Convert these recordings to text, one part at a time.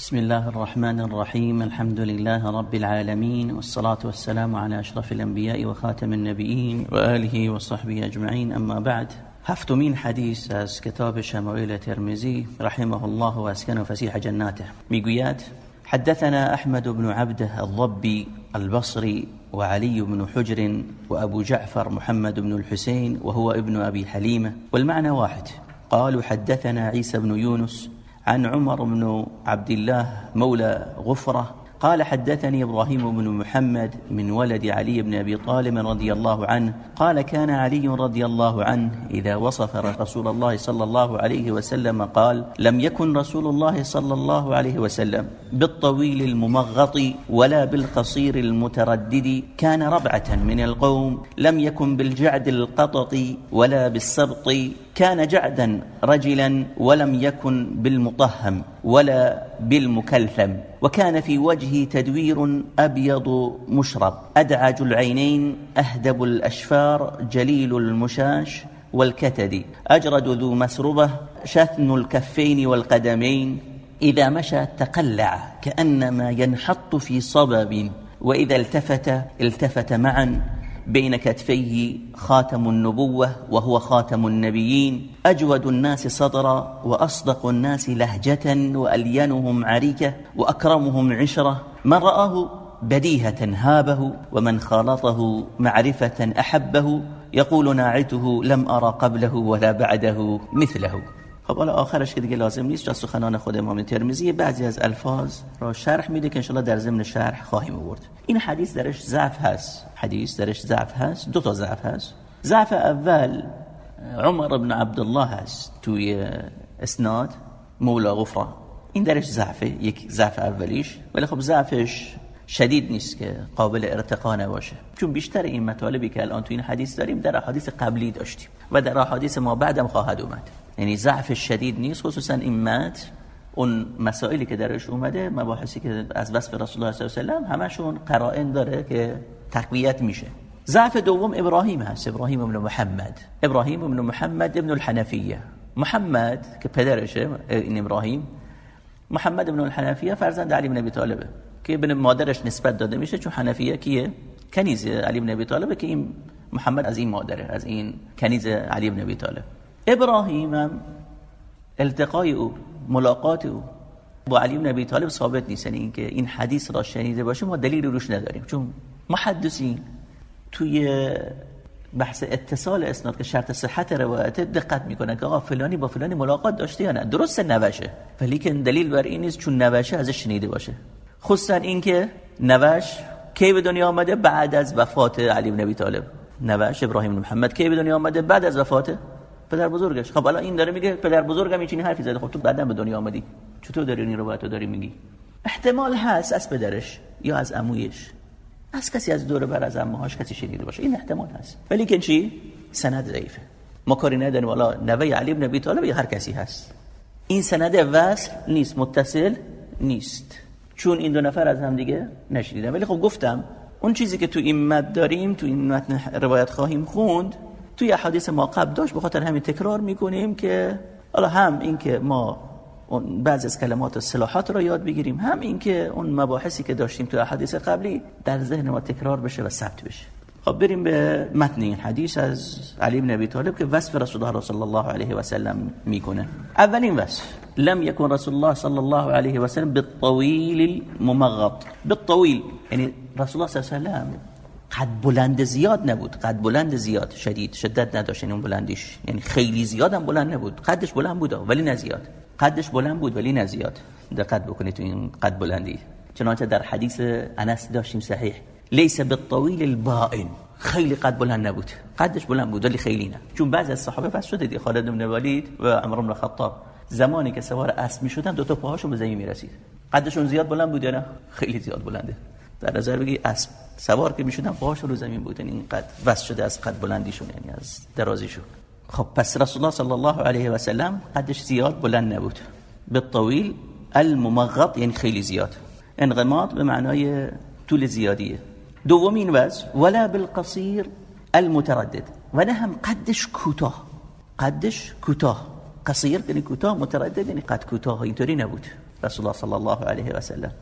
بسم الله الرحمن الرحيم الحمد لله رب العالمين والصلاة والسلام على أشرف الأنبياء وخاتم النبيين وآله وصحبه أجمعين أما بعد هفتمين حديث از كتاب شمائل ترمزي رحمه الله واسكنه فسيح جناته ميقويات حدثنا أحمد بن عبده الضبي البصري وعلي بن حجر وأبو جعفر محمد بن الحسين وهو ابن أبي حليمة والمعنى واحد قالوا حدثنا عيسى بن يونس عن عمر بن عبد الله مولى غفرة قال حدثني إبراهيم بن محمد من ولد علي بن أبي طالب رضي الله عنه قال كان علي رضي الله عنه إذا وصف رسول الله صلى الله عليه وسلم قال لم يكن رسول الله صلى الله عليه وسلم بالطويل الممغط ولا بالقصير المتردد كان ربعة من القوم لم يكن بالجعد القطط ولا بالسبط كان جعدا رجلا ولم يكن بالمطهم ولا بالمكلثم وكان في وجهه تدوير أبيض مشرب. أدعج العينين أهدب الأشفار جليل المشاش والكتد. أجرد ذو مسربة شثن الكفين والقدمين. إذا مشى تقلع كأنما ينحط في صبب. وإذا التفت التفت معا. بين كتفيه خاتم النبوة وهو خاتم النبيين أجود الناس صدرا وأصدق الناس لهجة وألينهم عريكة وأكرمهم عشرة من رآه بديهة هابه ومن خالطه معرفة أحبه يقول ناعته لم أرى قبله ولا بعده مثله. خب حالا آخرش که دیگه لازم نیست جز سخنان خود امام ترمزی بعضی از الفاظ را شرح میده که انشالله در ضمن شرح خواهیم آورد. این حدیث درش ضعف هست. حدیث درش ضعف هست. دو تا ضعف هست. ضعف اول عمر بن عبدالله هست توی اسناد مولا غفران. این درش ضعفه یک ضعف اولیش. ولی خب ضعفش شدید نیست که قابل ارتقا نباشه. چون بیشتر این مطالبی که الان تو این حدیث داریم در احادیث قبلی داشتیم. و در احادیث ما بعدم خواهد اومد. یعنی ضعف شدید نیست خصوصا این متن اون مسائلی که درش اومده مباحثی که از وصف رسول الله صلی الله علیه و همشون قرائن داره که تقویت میشه. ضعف دوم ابراهیم هست ابراهیم ابن محمد. ابراهیم ابن محمد ابن الحنفیه. محمد که پدرشه این ابراهیم محمد ابن الحنفیه فرزند علی بن ابی طالبه که ابن مادرش نسبت داده میشه چون حنفیه کیه؟ کنیز علی بن ابی طالبه که این محمد از این مادره از این کنیز علی بن ابی طالب. ابراهیم هم التقای او ملاقات او. با علی بن ابی طالب ثابت نیست. یعنی اینکه این حدیث را شنیده باشه ما دلیل روش نداریم. چون محدثین توی بحث اتصال اسناد که شرط صحت روایت دقت می‌کنه که آقا فلانی با فلانی ملاقات داشته یا نه. درست نوشه. ولی که دلیل بر این نیست چون نوشه ازش شنیده باشه. خصوصا اینکه نوش کی به دنیا آمده بعد از وفات علی بن ابی طالب. نوش ابراهیم محمد کی به دنیا آمده بعد از وفات پدر بزرگش. خب الان این داره میگه پدر بزرگم این حرفی زده. خب تو بعدا به دنیا آمدی. چطور داری این روایتو داری میگی؟ احتمال هست از پدرش یا از عمویش. از کسی از دور بر از عموهاش کسی شنیده باشه. این احتمال هست. ولی که چی؟ سند ضعیفه. ما کاری نداریم. والا نوه علی بن ابی طالب یا هر کسی هست. این سند وصل نیست. متصل نیست. چون این دو نفر از هم دیگه نشنیدن. ولی خب گفتم اون چیزی که تو این مد داریم تو این متن روایت خواهیم خوند توی احادیث ما قبل داشت به خاطر همین تکرار می‌کنیم که حالا هم این که ما اون بعضی از کلمات و صلاحات را یاد بگیریم هم این که اون مباحثی که داشتیم تو احادیث قبلی در ذهن ما تکرار بشه و ثبت بشه. خب بریم به متن این حدیث از علی بن ابی طالب که وصف رسول الله صلی الله علیه و سلم می‌کنه. اولین وصف لم يكن رسول الله صلی الله علیه و سلم بالطويل الممغط. بالطويل یعنی رسول الله صلی الله علیه و سلم قد بلند زیاد نبود. قد بلند زیاد. شدید. شدت نداشت. این بلندیش. یعنی خیلی زیاد هم بلند نبود. قدش بلند بود ولی نه زیاد. قدش بلند بود ولی نه زیاد. دقت بکنید تو این قد بلندی. چنانچه در حدیث انس داشتیم صحیح. لیس بالطویل البائن. خیلی قد بلند نبود. قدش بلند بود ولی خیلی نه. چون بعضی از صحابه پس شده دی. خالد بن ولید و عمر بن خطاب. زمانی که سوار اسب می‌شدن دو تا پاهاشون به زمین می‌رسید. قدشون زیاد بلند بود یا نه؟ خیلی زیاد بلنده. در نظر بگی اسب سوار که می‌شدن پاهاش رو زمین بود یعنی اینقدر. وس شده از قد بلندیشون یعنی از درازیشون. خب پس رسول الله صلی الله علیه و سلم قدش زیاد بلند نبود. بالطویل الممغط یعنی خیلی زیاد. انغماط به معنای طول زیادیه. دومین وز ولا بالقصیر المتردد. و نه هم قدش کوتاه. قدش کوتاه. قصیر یعنی کوتاه متردد یعنی قد کوتاه. اینطوری نبود. رسول الله صلی الله علیه و سلم.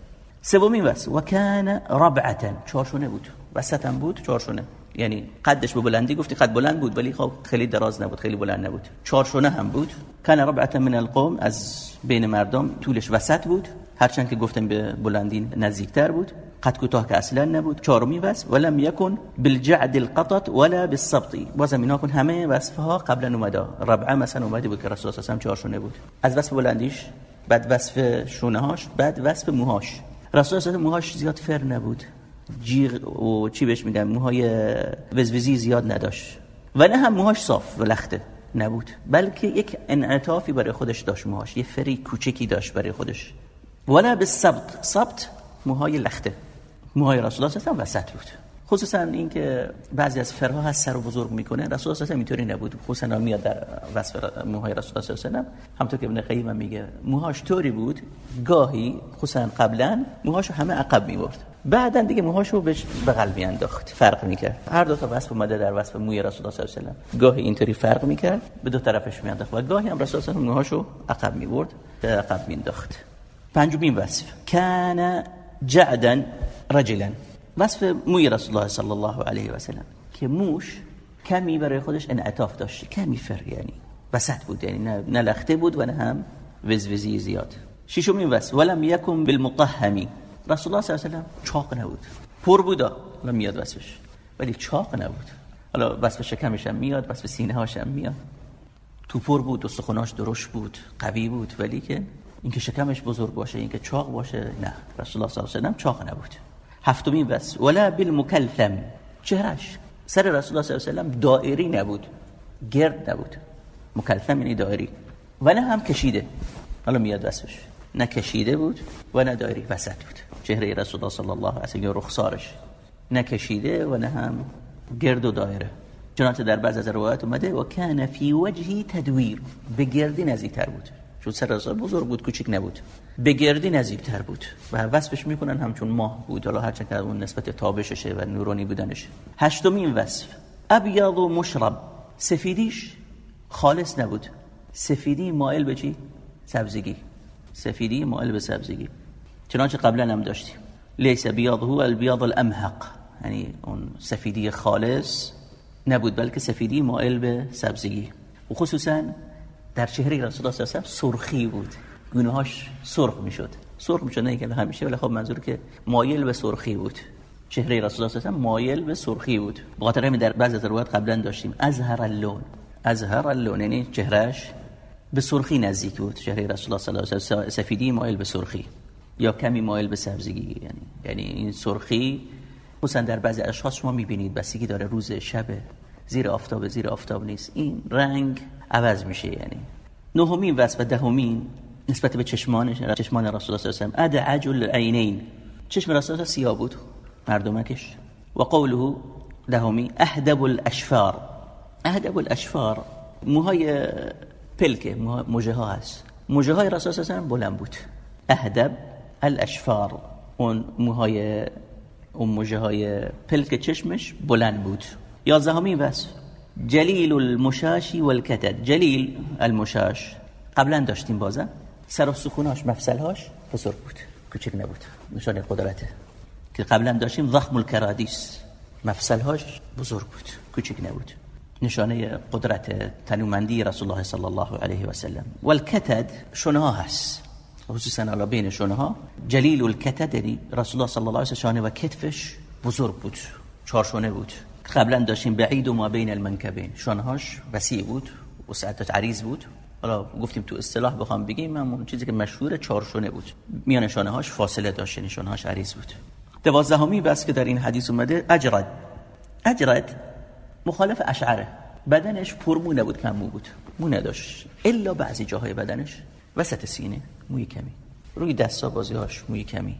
سومین وصف و کان ربعتا چارشونه بود. وسط هم بود چارشونه یعنی قدش به بلندی گفتی قد بلند بود ولی خب خیلی دراز نبود خیلی بلند نبود. چارشونه هم بود. کان ربعتا من القوم. از بین مردم طولش وسط بود. هرچند که گفتم به بلندی نزدیکتر بود. قد کوتاه که اصلا نبود. چهارمی وصف ولم یکن بالجعد القطط ولا بالسبط بازم اینا کن همه وصفها قبلا اومده ربعه مثلا اومده بود که رسول الله صلی چهارشونه بود. از وصف بلندیش بعد وصف شونه هاش بعد وصف موهاش. رسول الله موهاش زیاد فر نبود. جیغ و چی بهش میگن موهای وزوزی زیاد نداشت. و نه هم موهاش صاف و لخته نبود بلکه یک انعطافی برای خودش داشت موهاش یه فری کوچکی داشت برای خودش. ولا به سبت سبت موهای لخته. موهای رسول الله صلی وسط بود. خصوصا اینکه بعضی از فرها هست سر و بزرگ می‌کنه. رسول الله اینطوری نبود. خصوصا میاد در وصف موهای رسول الله صلی همونطور که ابن قیم میگه موهاش طوری بود گاهی خصوصا قبلا موهاشو همه عقب می‌برد. بعدا دیگه موهاشو بهش بغل میانداخت. فرق می‌کرد. هر دو تا وصف اومده در وصف موی رسول الله صلی الله علیه و گاهی اینطوری فرق می‌کرد. به دو طرفش میانداخت. و گاهی هم رسول الله موهاشو عقب می‌برد عقب میانداخت. پنجمین وصف. کان جعدا رجلا. وصف موی رسول الله صلی الله علیه و سلم که موش کمی برای خودش انعطاف داشت کمی فر یعنی وسط بود یعنی نه لخته بود و نه هم وزوزی زیاد. ششمین وصف ولم یکن بالمطهمی. رسول الله صلی الله علیه و سلم چاق نبود. پر بود لم میاد وصفش. ولی چاق نبود. حالا وصف شکمش هم میاد وصف سینه هاش هم میاد. تو پر بود و سخناش درشت بود قوی بود ولی که اینکه شکمش بزرگ باشه اینکه چاق باشه نه. رسول الله صلی الله علیه و چاق نبود. هفتمین بس. ولا بالمکلثم چهرش. سر رسول الله صلی الله علیه و دائری نبود. گرد نبود. مکلثم یعنی دائری. و نه هم کشیده. حالا میاد وصفش. نه کشیده بود و نه دائری. وسط بود. چهره رسول الله صلی الله علیه و رخسارش. نه کشیده و نه هم گرد و دایره چنانچه در بعض از روایات اومده و کان فی وجهی تدویر. به گردی نزدیکتر بود. چون سر رسول بزرگ بود کوچیک نبود. به گردی بود و وصفش می‌کنن همچون ماه بود. حالا هرچند اون نسبت تابششه و نورانی بودنش. هشتمین وصف. ابیض و مشرب. سفیدیش خالص نبود. سفیدی مائل به چی؟ سبزگی. سفیدی مائل به سبزگی. چنانچه قبلا هم داشتیم. لیس بیاض هو البیاض الامحق. یعنی اون سفیدی خالص نبود بلکه سفیدی مائل به سبزگی. و خصوصا در چهره رسول الله سرخی بود. گونه‌هاش سرخ می‌شد. سرخ می‌شد نه اینکه همیشه ولی خب منظور که مایل به سرخی بود. چهره رسول الله صلی مایل به سرخی بود. بخاطر در بعضی از روایات قبلا داشتیم. ازهر اللون. ازهر اللون یعنی چهرهش به سرخی نزدیک بود. چهره رسول الله صلی الله علیه و سفیدی مایل به سرخی. یا کمی مایل به سبزگی یعنی یعنی این سرخی خصوصا در بعضی اشخاص شما می‌بینید بسیگی داره روز شب زیر آفتاب زیر آفتاب نیست. این رنگ عوض میشه یعنی. نهمین وصف و دهمین نسبت به چشمانش چشمان رسول الله صلی الله علیه و عجل العینین. چشم رسول الله سیاه بود مردمکش. و قوله دهمی اهدب الاشفار. اهدب الاشفار. موهای پلکه موجه ها هست. موجه های رسول الله صلی بلند بود. اهدب الاشفار. اون موهای اون موجه های پلک چشمش بلند بود. یازدهمین وصف. جلیل المشاشی والکتد. جلیل المشاش. قبلا داشتیم بازم. سر و سکوناش مفصلهاش بزرگ بود کوچک نبود نشان قدرته. که قبلا داشتیم ضخم الکرادیس. مفصلهاش بزرگ بود کوچک نبود. نشانه قدرت تنومندی رسول الله صلی الله علیه و سلم. والکتد شونه ها هست. خصوصا علا بین شونه ها جلیل الکتد یعنی رسول الله صلی الله علیه و شانه و کتفش بزرگ بود چهار بود. قبلا داشتیم بعید و ما بین المنکبین. شانهاش وسیع بود و ساعتش عریض بود. حالا گفتیم تو اصطلاح بخوام بگیم اون چیزی که مشهور چارشونه بود. میان شانه هاش فاصله داشت یعنی شانه هاش عریض بود. دوازدهمی بس که در این حدیث اومده اجرد. اجرد مخالف اشعره. بدنش پرمو نبود کم مو بود. مو نداشت الا بعضی جاهای بدنش. وسط سینه. موی کمی. روی دستا بازیهاش موی کمی.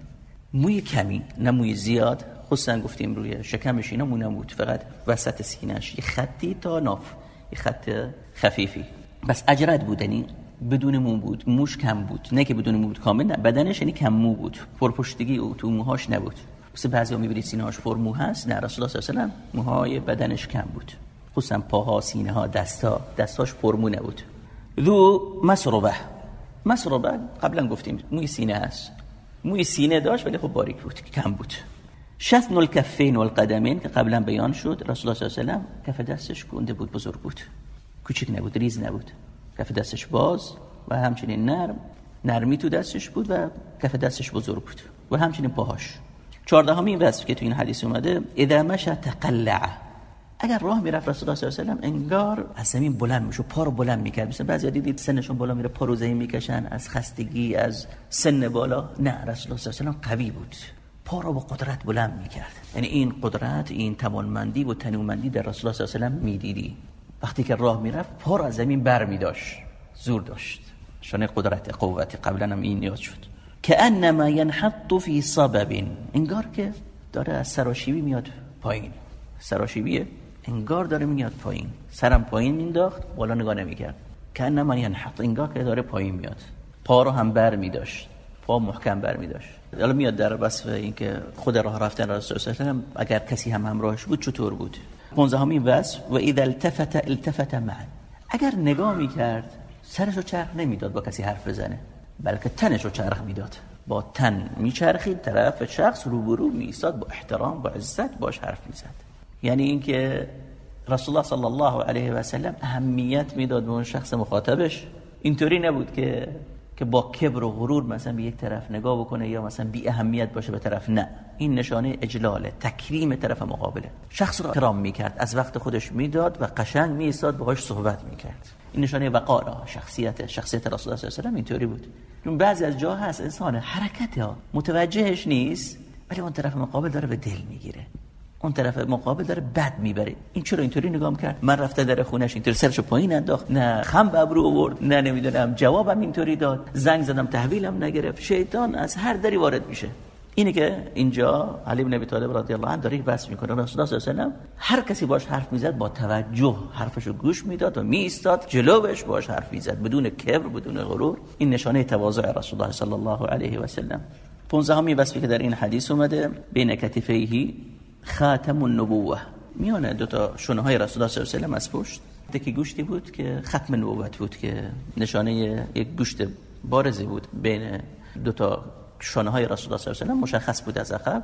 موی کمی نه موی زیاد. خصوصا گفتیم روی شکمش اینا مو نبود فقط وسط سینهش یه خطی تا ناف. یه خط خفیفی. بس اجرد بودنی بدون مو بود موش کم بود. نه که بدون مو بود کامل نه. بدنش یعنی کم مو بود. پرپشتگی او تو موهاش نبود. مثل بعضیا می‌بینید سینه‌هاش پر مو هست. نه رسول الله صلی الله علیه و موهای بدنش کم بود. خصوصا پاها سینه ها دستا دستاش پر مو نبود. ذو مسربه. مسربه قبلا گفتیم موی سینه هست موی سینه داشت ولی خب باریک بود کم بود. شتن الکفین و القدمین که قبلا بیان شد رسول الله صلی الله علیه و کف دستش گنده بود بزرگ بود. کوچیک نبود ریز نبود. کف دستش باز و همچنین نرم نرمی تو دستش بود و کف دستش بزرگ بود و همچنین پاهاش. چهاردهمین وصف که تو این حدیث اومده اذا مشى تقلع. اگر راه می‌رفت رسول الله صلی الله علیه و انگار از زمین بلند میشه پا رو بلند می‌کرد. مثلا بعضی دیدید سنشون بالا میره پا رو زمین می‌کشن از خستگی از سن بالا. نه رسول الله صلی الله علیه و قوی بود. پا رو با قدرت بلند می‌کرد. یعنی این قدرت این توانمندی و تنومندی در رسول الله صلی الله علیه و می‌دیدی. وقتی که راه می‌رفت پا از زمین بر میداشت. زور داشت. شانه قدرت قوت قبلا هم این یاد شد. که انما ینحط فی صبب. انگار که داره از سراشیبی میاد پایین. سراشیبیه. انگار داره میاد پایین. سرم پایین مینداخت بالا نگاه نمی‌کرد. که انما ینحط. انگار که داره پایین میاد. پا رو هم بر میداشت. پا محکم بر میداشت. حالا میاد در وصف اینکه خود راه رفتن الله اگر کسی هم همراهش بود چطور بود؟ 15 همین وصف و اذا التفت التفت معا. اگر نگاه می‌کرد سرشو چرخ نمی‌داد با کسی حرف بزنه بلکه تنشو چرخ می‌داد. با تن میچرخید طرف شخص روبرو میستاد با احترام با عزت باش حرف می‌زد. یعنی اینکه رسول الله صلی الله علیه و سلم اهمیت می‌داد به اون شخص مخاطبش. اینطوری نبود که که با کبر و غرور مثلا به یک طرف نگاه بکنه یا مثلا بی اهمیت باشه به طرف نه. این نشانه اجلاله تکریم طرف مقابله شخص رو کرام می‌کرد از وقت خودش می‌داد و قشنگ میستاد باهاش صحبت می‌کرد. این نشانه وقار شخصیت شخصیت رسول الله صلی الله اینطوری بود. چون بعضی از جا هست انسان حرکت ها متوجهش نیست ولی اون طرف مقابل داره به دل می‌گیره. اون طرف مقابل داره بد می‌بره. این چرا اینطوری نگاه کرد من رفته در خونش اینطوری سرشو پایین انداخت. نه خم ابرو آورد نه نمی‌دونم جوابم اینطوری داد. زنگ زدم تحویلم نگرفت. شیطان از هر دری وارد میشه. اینه که اینجا علی بن ابی طالب رضی الله عنه داره بحث می‌کنه. رسول الله صلی الله علیه و هر کسی باش حرف می‌زد با توجه حرفشو گوش می‌داد و میایستاد جلوش باش حرف می‌زد بدون کبر بدون غرور. این نشانه تواضع رسول الله صلی الله علیه و سلم. 15 همین وصفی که در این حدیث اومده بین کتفیه خاتم النبوه میانه دو تا شونه های رسول الله صلی الله علیه و از پشت. تکی گوشتی بود که ختم نبوت بود که نشانه یک گوشت بارزی بود بین دو تا شانه های رسول الله صلی الله علیه و مشخص بود از عقب.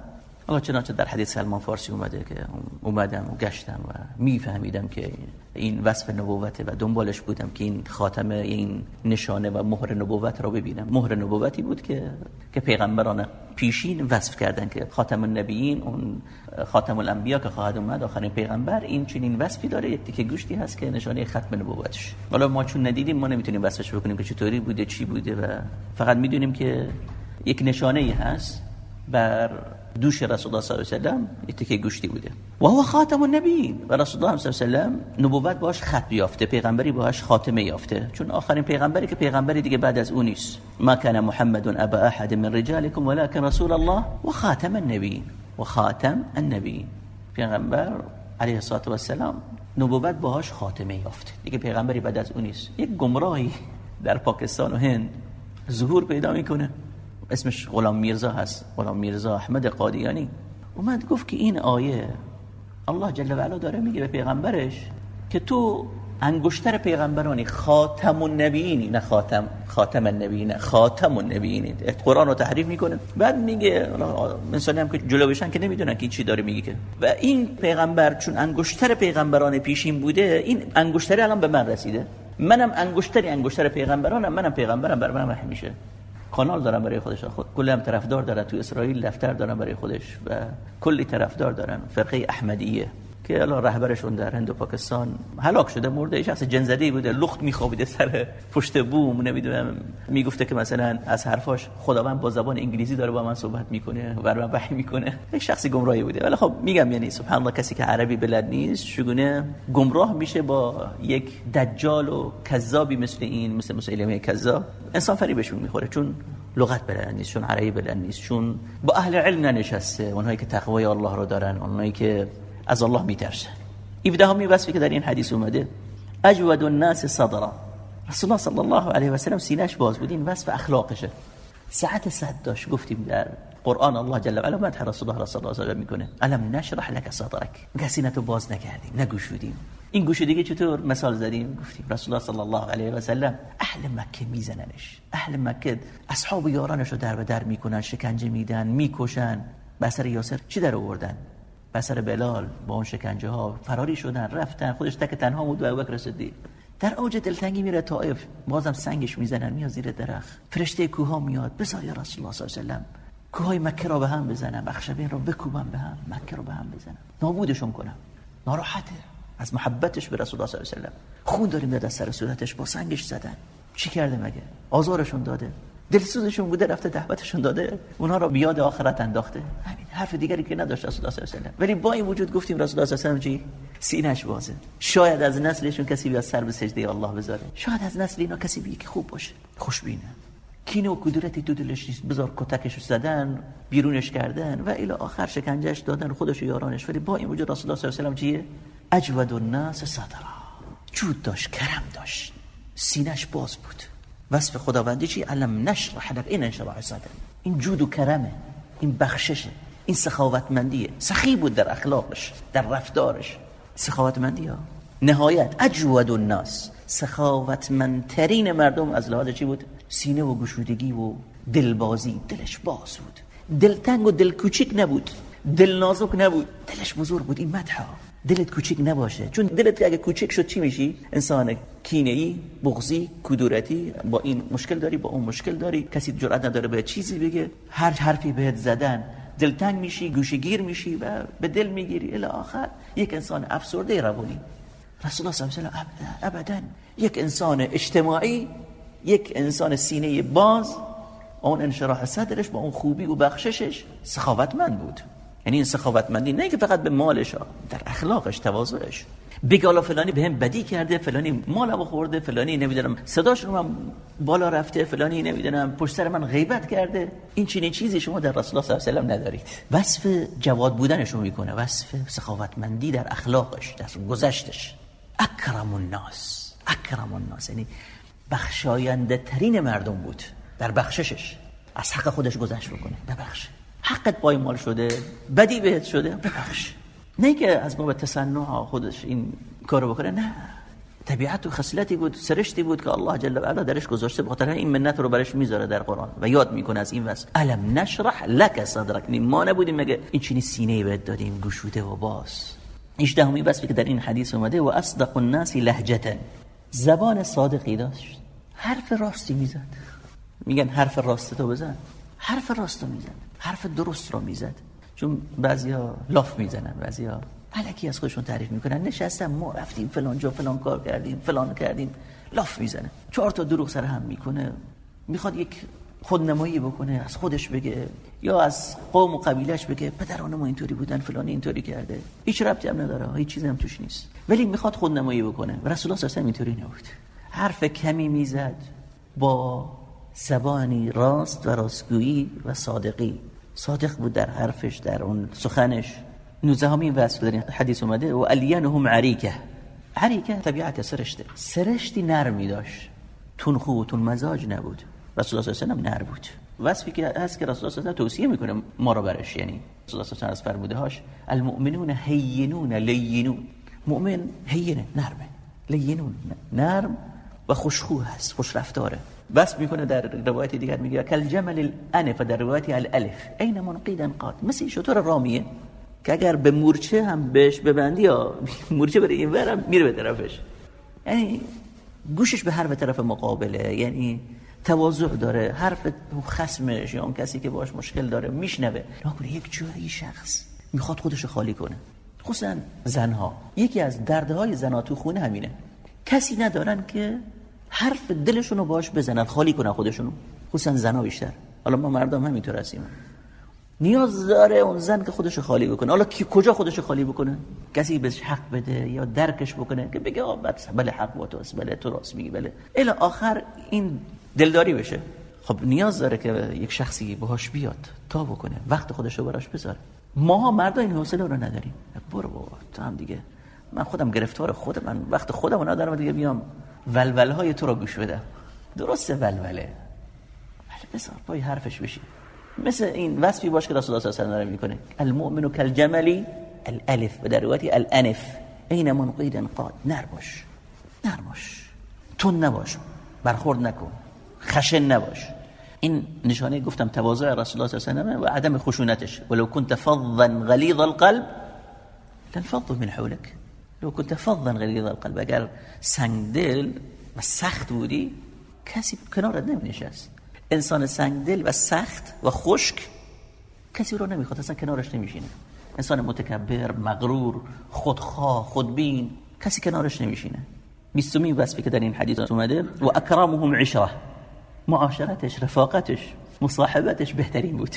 اما چنانچه در حدیث سلمان فارسی اومده که اومدم و گشتم و میفهمیدم که این وصف نبوته و دنبالش بودم که این خاتم این نشانه و مهر نبوت را ببینم. مهر نبوتی بود که که پیغمبران پیشین وصف کردن که خاتم النبیین اون خاتم الانبیا که خواهد اومد آخرین پیغمبر این چنین وصفی داره یک تیکه گوشتی هست که نشانه ختم نبوتش. حالا ما چون ندیدیم ما نمی‌تونیم وصفش بکنیم که چطوری بوده چی بوده و فقط می‌دونیم که یک نشانه ای هست بر دوش رسول الله صلی الله علیه و سلم تیکه گوشتی بوده. و هو خاتم النبیین. و رسول الله صلی الله علیه و سلم نبوت باش ختم یافته پیغمبری باش خاتمه یافته. چون آخرین پیغمبری که پیغمبری دیگه بعد از اون نیست. ما کان محمد ابا احد من رجالكم ولكن رسول الله و خاتم النبیین. و خاتم النبیین. پیغمبر علیه الصلاه و السلام نبوت باهاش خاتمه یافته. دیگه پیغمبری بعد از اون نیست. یک گمراهی در پاکستان و هند ظهور پیدا می‌کنه. اسمش غلام میرزا هست. غلام میرزا احمد قادیانی. اومد گفت که این آیه الله جل و علا داره میگه به پیغمبرش که تو انگشتر پیغمبرانی خاتم النبیینی. نه خاتم خاتم النبیین خاتم النبیین قرآن رو تحریف می‌کنه. بعد میگه انسانی هم که جلو بشن که نمی‌دونن که چی داره میگه که. و این پیغمبر چون انگشتر پیغمبران پیشین بوده این انگشتر الان به من رسیده. منم انگشتری انگشتر پیغمبرانم منم پیغمبرم بر من میشه. کانال دارن برای خودش. خود کلی هم طرفدار دارن. تو اسرائیل دفتر دارن برای خودش و کلی طرفدار دارن. فرقه احمدیه. که الان رهبرشون در هند و پاکستان هلاک شده مرده. شخص جنزدی بوده لخت میخوابیده سر پشت بوم. نمی‌دونم می‌گفته که مثلا از حرفاش خداوند با زبان انگلیسی داره با من صحبت می‌کنه و من وحی می‌کنه. یک شخصی گمراهی بوده. ولی خب میگم یعنی سبحان الله کسی که عربی بلد نیست چگونه گمراه میشه با یک دجال و کذابی مثل این مثل مسیلمه کذاب. انسان فریبشون می‌خوره. چون لغت بلد نیست چون عربی بلد نیست چون با اهل علم ننشسته. اونهایی که تقوای الله رو دارن اونهایی که از الله میترسه. 17 همین وصفی که در این حدیث اومده اجود الناس صدرا. رسول الله صلی الله علیه و سلم سینه‌اش باز بود این وصف اخلاقشه. ساعت صد داشت گفتیم در قرآن الله جل و علا مدح رسول الله صلی الله علیه و می‌کنه. الم نشرح لك صدرک؟ کسی تو باز نکردیم نگوشودیم این گوشودگی چطور؟ مثال زدیم گفتیم رسول الله صلی الله علیه و سلم اهل مکه میزننش. اهل مکه اصحاب یارانش رو در به در می‌کنن شکنجه میدن می‌کشن. بسر یاسر چی در آوردن؟ بسر بلال با اون شکنجه ها فراری شدن رفتن خودش تک تنها بود و ابوبکر صدیق. در اوج دلتنگی میره طائف. بازم سنگش می‌زنن میاد زیر درخت. فرشته کوها میاد. بذار یا رسول الله صلی الله علیه و کوهای مکه را به هم بزنم اخشبین را بکوبم به هم مکه را به هم بزنم نابودشون کنم ناراحته. از محبتش به رسول الله صلی الله علیه و خون داریم در سر صورتش. با سنگش زدن. چی کرده مگه؟ آزارشون داده. دلسوزشون بوده رفته دعوتشون داده. اونها رو بیاد آخرت انداخته. همین حرف دیگری که نداشت رسول الله صلی ولی با این وجود گفتیم رسول الله صلی الله علیه و چی؟ سینه‌اش بازه. شاید از نسلشون کسی بیاد سر به سجده الله بذاره. شاید از نسل اینا کسی بیاد که خوب باشه. خوشبینه. کینه و کدورتی تو دلش نیست. بذار کتکش زدن بیرونش کردن و الی آخر شکنجهش دادن خودش و یارانش. ولی با این وجود رسول الله صلی الله علیه و چیه؟ اجود الناس صدرا. جود داشت کرم داشت. سینه‌اش باز بود. وصف خداوندی چی؟ علم نشرح لك این انشراح صدر این جود و کرمه. این بخششه. این سخاوتمندیه. سخی بود در اخلاقش در رفتارش. سخاوتمندی ها؟ نهایت اجود الناس. سخاوتمندترین مردم از لحاظ چی بود؟ سینه و گشودگی و دلبازی. دلش باز بود. دلتنگ و دل کوچیک نبود. دل نازک نبود. دلش بزرگ بود. این مدحا دلت کوچیک نباشه. چون دلت اگه کوچیک شد چی میشی؟ انسان کینه ای بغضی کدورتی با این مشکل داری با اون مشکل داری. کسی جرئت نداره به چیزی بگه. هر حرفی بهت زدن دلتنگ میشی گوشگیر میشی و به دل می‌گیری. الی آخر یک انسان افسرده روانی. رسول الله صلی الله علیه و ابدا. یک انسان اجتماعی یک انسان سینه باز اون انشراح صدرش با اون خوبی و بخششش سخاوتمند بود. یعنی این سخاوتمندی نه که فقط به مالش ها در اخلاقش تواضعش. بگالا فلانی به هم بدی کرده فلانی مالمو خورده فلانی نمی‌دونم صداش رو من بالا رفته فلانی نمی‌دونم پشت سر من غیبت کرده. این چنین چیزی شما در رسول الله صلی الله علیه و ندارید. وصف جواد بودنش رو می‌کنه. وصف سخاوتمندی در اخلاقش در گذشتش. اکرم الناس. اکرم الناس. یعنی بخشاینده ترین مردم بود. در بخششش. از حق خودش گذشت بکنه. ببخش. حقت پایمال شده بدی بهت شده. ببخش. نه که از باب تصنع خودش این کارو بکنه نه. طبیعت و خصلتی بود سرشتی بود که الله جل و علا درش گذاشته بخاطر این منت رو برش می‌ذاره در قرآن. و یاد می‌کنه از این وصف الم نشرح لك صدرک؟ ما نبودیم مگه؟ این چینی سینه بهت دادیم گشوده و باز. 18 همین وصفی که در این حدیث اومده و اصدق الناس لهجه زبان صادقی داشت. حرف راستی می‌زد. میگن حرف راست تو بزن. حرف راست رو می‌زد حرف درست رو می‌زد. چون بعضیا لاف می‌زنن بعضیا علکی از خودشون تعریف می‌کنن. نشستم ما رفتیم فلان جا فلان کار کردیم فلان کردیم. لاف می‌زنه. چهار تا دروغ سر هم می‌کنه. می‌خواد یک خودنمایی بکنه از خودش بگه یا از قوم و قبیلش بگه پدران ما اینطوری بودن فلانی اینطوری کرده. هیچ ربطی هم نداره هیچ چیزی هم توش نیست. ولی می‌خواد خودنمایی بکنه. رسول الله صلی اینطوری نبود. حرف کمی می‌زد با زبانی راست و راستگویی و صادقی. صادق بود در حرفش در اون سخنش. نوزهمین وصف در حدیث اومده و هم عریکه. عریکه طبیعت سرشته. سرشتی نرمی داشت. تون خوب تون مزاج نبود. رسول الله صلی الله علیه و نر بود. وصفی که هست که رسول الله توصیه می‌کنه ما رو برش یعنی رسول الله صلی و فرموده هاش المؤمنون هینون لینون. مؤمن هینه نرمه. لینون نرم و خوشخو هست خوش رفتاره بس می‌کنه در روایت دیگر میگه کل جمل الانف در روایت الالف. عین منقیدا قاد مثل شطور رامیه؟ که اگر به مورچه هم بهش ببندی یا مورچه بره این ورم میره به طرفش. یعنی گوشش به حرف طرف مقابله یعنی تواضع داره حرف خسمش یا اون کسی که باش مشکل داره میشنوه. نکنه یک جایی شخص می‌خواد خودش خالی کنه. خصوصا زنها. یکی از دردهای زنها تو خونه همینه. کسی ندارن که حرف دلشون رو باش بزنن خالی کنن خودشونو. خصوصا زنا بیشتر. حالا ما مردم همینطور هستیم. نیاز داره اون زن که خودش خالی بکنه. حالا کی کجا خودش خالی بکنه؟ کسی بهش حق بده یا درکش بکنه که بگه بله حق با تو است بله تو راست میگی بله. الی آخر این دلداری بشه. خب نیاز داره که یک شخصی باهاش بیاد تا بکنه. وقت خودش رو براش بذاره. ما مردا این حوصله رو نداریم. برو بابا تو هم دیگه. من خودم گرفتار خودم من وقت خودم ندارم دیگه بیام. ولوله های تو رو گوش بده. درسته ولوله. بسار پای حرفش بشی. مثل این وصفی باش که رسول الله صلی الله علیه و می‌کنه. المؤمن کالجملی الالف و در روایتی الانف. این منقید قاد نر باش. نر باش. تون نباش. برخورد نکن. خشن نباش. این نشانه گفتم تواضع رسول الله صلی الله علیه و عدم خشونتش. ولو كنت فظا غلیظ القلب لانفضوا من حولك لو كنت فظا غلیظ القلب. اگر سنگ دل و سخت بودی کسی کنارت نمی نشست انسان سنگ دل و سخت و خشک کسی رو نمی‌خواد اصلا کنارش نمیشینه. انسان متکبر مغرور خودخواه خودبین کسی کنارش نمیشینه. بیستمین وصفی که در این حدیث اومده و اکرامهم عشره. معاشرتش رفاقتش مصاحبتش بهترین بود.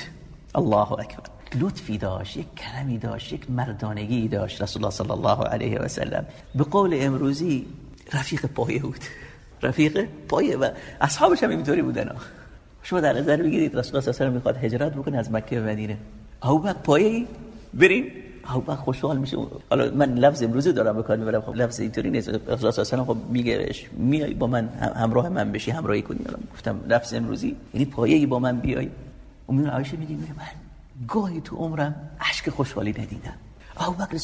الله اکبر لطفی داشت یک کلمی داشت یک مردانگی داشت رسول الله صلی الله علیه و سلم. به قول امروزی رفیق پایه بود. رفیق پایه و اصحابش هم اینطوری بودن. شما در نظر بگیرید رسول الله صلی الله علیه و می‌خواد هجرت بکنه از مکه به مدینه. ابوبکر پایه بریم ابوبکر خوشحال میشه. حالا من لفظ امروزی دارم به کار می‌برم. خب لفظ اینطوری نیست. رسول الله صلی خب میگه میای با من همراه من بشی همراهی کنی. گفتم لفظ امروزی. یعنی پایه با من بیای. اون عایشه میگه من گاهی تو عمرم اشک خوشحالی ندیدم. ابوبکر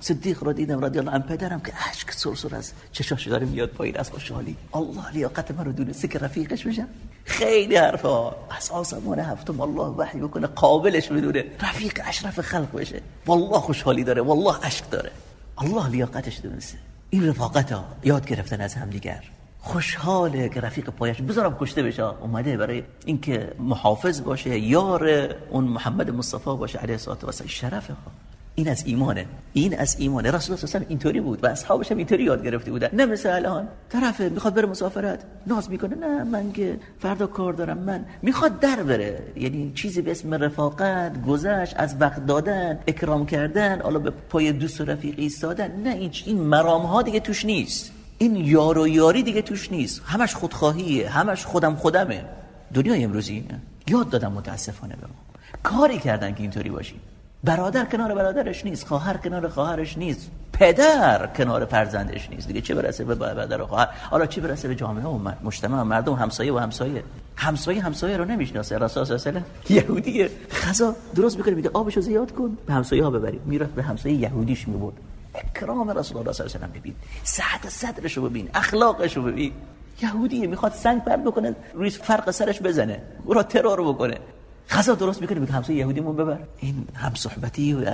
صدیق را دیدم رضی الله عنه پدرم که اشک سرسر از چشاش داره میاد پایین از خوشحالی. الله لیاقت من رو دونسته که رفیقش بشم خیلی حرفا. از آسمان هفتم الله وحی بکنه قابلش بدونه رفیق اشرف خلق بشه. والله خوشحالی داره والله اشک داره. الله لیاقتش دونسته. این رفاقت ها یاد گرفتن از همدیگر. خوشحاله که رفیق پایش بذارم کشته بشه. اومده برای اینکه محافظ باشه یار اون محمد مصطفی باشه علیه الصلاه و السلام شرفه این از ایمانه. این از ایمانه. رسول الله صلی اینطوری بود و اصحابش هم اینطوری یاد گرفته بودن. نه مثل الان. طرفه می‌خواد بره مسافرت. ناز می‌کنه. نه من که فردا کار دارم. من. می‌خواد در بره. یعنی چیزی به اسم رفاقت گذشت از وقت دادن اکرام کردن حالا به پای دوست و رفیق ایستادن. نه این این مرام ها دیگه توش نیست. این یار و یاری دیگه توش نیست. همش خودخواهیه همش خودم خودمه. دنیای امروزی یاد دادم متاسفانه به ما. کاری کردن که اینطوری باشیم برادر کنار برادرش نیست خواهر کنار خواهرش نیست. پدر کنار فرزندش نیست. دیگه چه برسه به برادر و خواهر؟ حالا چه برسه به جامعه و مجتمع و مردم همسایه و همسایه؟ همسایه همسایه رو نمی‌شناسه. رسول الله یهودیه. خزا درست می‌کنه میگه آبشو زیاد کن. به همسایه ها ببرید میره به همسایه یهودیش می‌برد. اکرام رسول الله صلی الله علیه و ببین صحت صدرشو ببین اخلاقشو ببین. یهودیه می‌خواد سنگ پرد بکنه روی فرق سرش بزنه او را ترور بکنه. غذا درست می‌کنه میگه همسایه یهودیمون ببر. این هم صحبتی و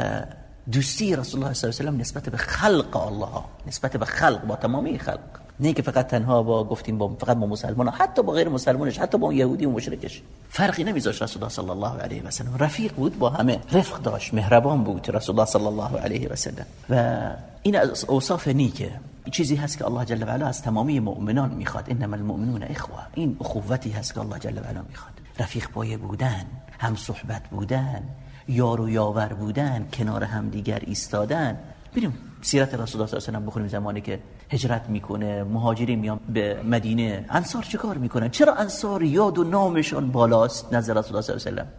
دوستی رسول الله صلی الله علیه و نسبت به خلق الله نسبت به خلق با تمامی خلق. نه که فقط تنها با گفتیم با فقط با مسلمان حتی با غیر مسلمانش حتی با یهودی و مشرکش. فرقی نمیذاشت رسول الله صلی الله علیه و سلم رفیق بود با همه. رفق داشت مهربان بود رسول الله صلی الله علیه و سلم و این از اوصاف نیکه. چیزی هست که الله جل و علا از تمامی مؤمنان می‌خواد. انما المؤمنون اخوه. این اخوتی هست که الله جل و علا می‌خواد. رفیق پایه بودن هم صحبت بودن یار و یاور بودن کنار هم دیگر ایستادن. بریم سیرت رسول الله صلی الله علیه و بخونیم زمانی که هجرت می‌کنه مهاجرین میان به مدینه. انصار چه کار می‌کنن چرا انصار یاد و نامشان بالاست؟ نزد رسول الله صلی الله علیه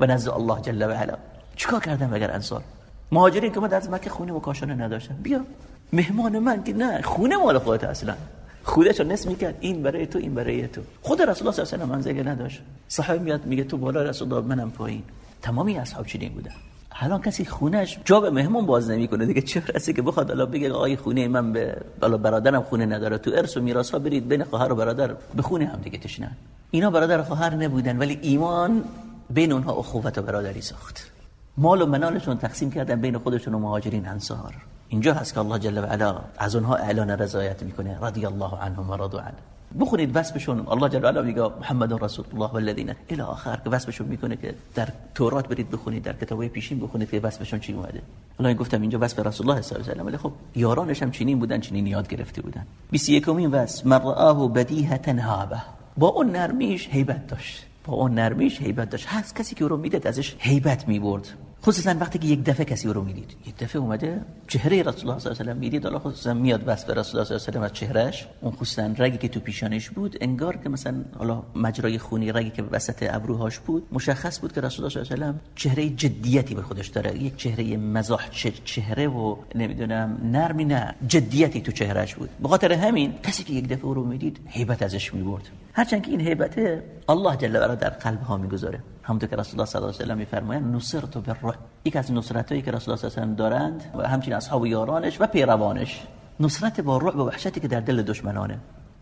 و نزد الله جل و علا. چیکار کردن مگر انصار؟ مهاجرین که ما از مکه خونه و کاشانه نداشتن. بیا مهمان من که نه خونه مال خودت اصلا. خودش رو نصف می‌کرد. این برای تو این برای تو. خود رسول الله صلی الله علیه و منزله نداشت صحابه میاد میگه تو بالا رسول الله منم پایین. تمامی اصحاب چنین بودن. الان کسی خونش جا به مهمون باز نمی‌کنه. دیگه چه رسه که بخواد الله بگه آقای خونه من به بالا برادرم خونه نداره. تو ارث و میراث ها برید بین خواهر و برادر به خونه هم دیگه تشنن اینا برادر و خواهر نبودن ولی ایمان بین اونها اخوت و برادری ساخت. مال و منالشون تقسیم کردن بین خودشون و مهاجرین انصار. اینجا هست که الله جل و علا از اونها اعلان رضایت می‌کنه رضی الله عنهم و رضوا عنه. بخونید وصفشون. الله جل و علا میگه محمد رسول الله والذین الی آخر که وصفشون می‌کنه که در تورات برید بخونید در کتابای پیشین بخونید که وصفشون چی اومده. الان گفتم اینجا وصف رسول الله صلی الله علیه و ولی خب یارانش هم چنین بودن چنین یاد گرفته بودن. 21 امین وصف من رآه بدیهه هابه. با اون نرمیش هیبت داشت. با اون نرمیش هیبت داشت. هست کسی که رو می‌دید ازش هیبت می‌برد. خصوصا وقتی که یک دفعه کسی رو می‌دید. یک دفعه اومده چهره رسول الله صلی الله علیه و می‌دید. الله خصوصا میاد وصف رسول الله صلی الله علیه و از چهرهش اون خصوصا رگی که تو پیشانش بود انگار که مثلا حالا مجرای خونی رگی که وسط ابروهاش بود مشخص بود که رسول الله صلی الله علیه و چهره جدیتی به خودش داره. یک چهره مزاح چهره و نمی‌دونم نرمی نه جدیتی تو چهرهش بود. به خاطر همین کسی که یک دفعه رو می‌دید هیبت ازش می‌برد. هرچند که این هیبته الله جل و در قلب ها می‌گذاره. همونطور که رسول الله صلی الله علیه و سلم میفرمایند نصرت بالرعب یک از نصرتایی که رسول الله صلی الله علیه و دارند و همچنین اصحاب یارانش و پیروانش نصرت با رعب و وحشتی که در دل دشمنانه.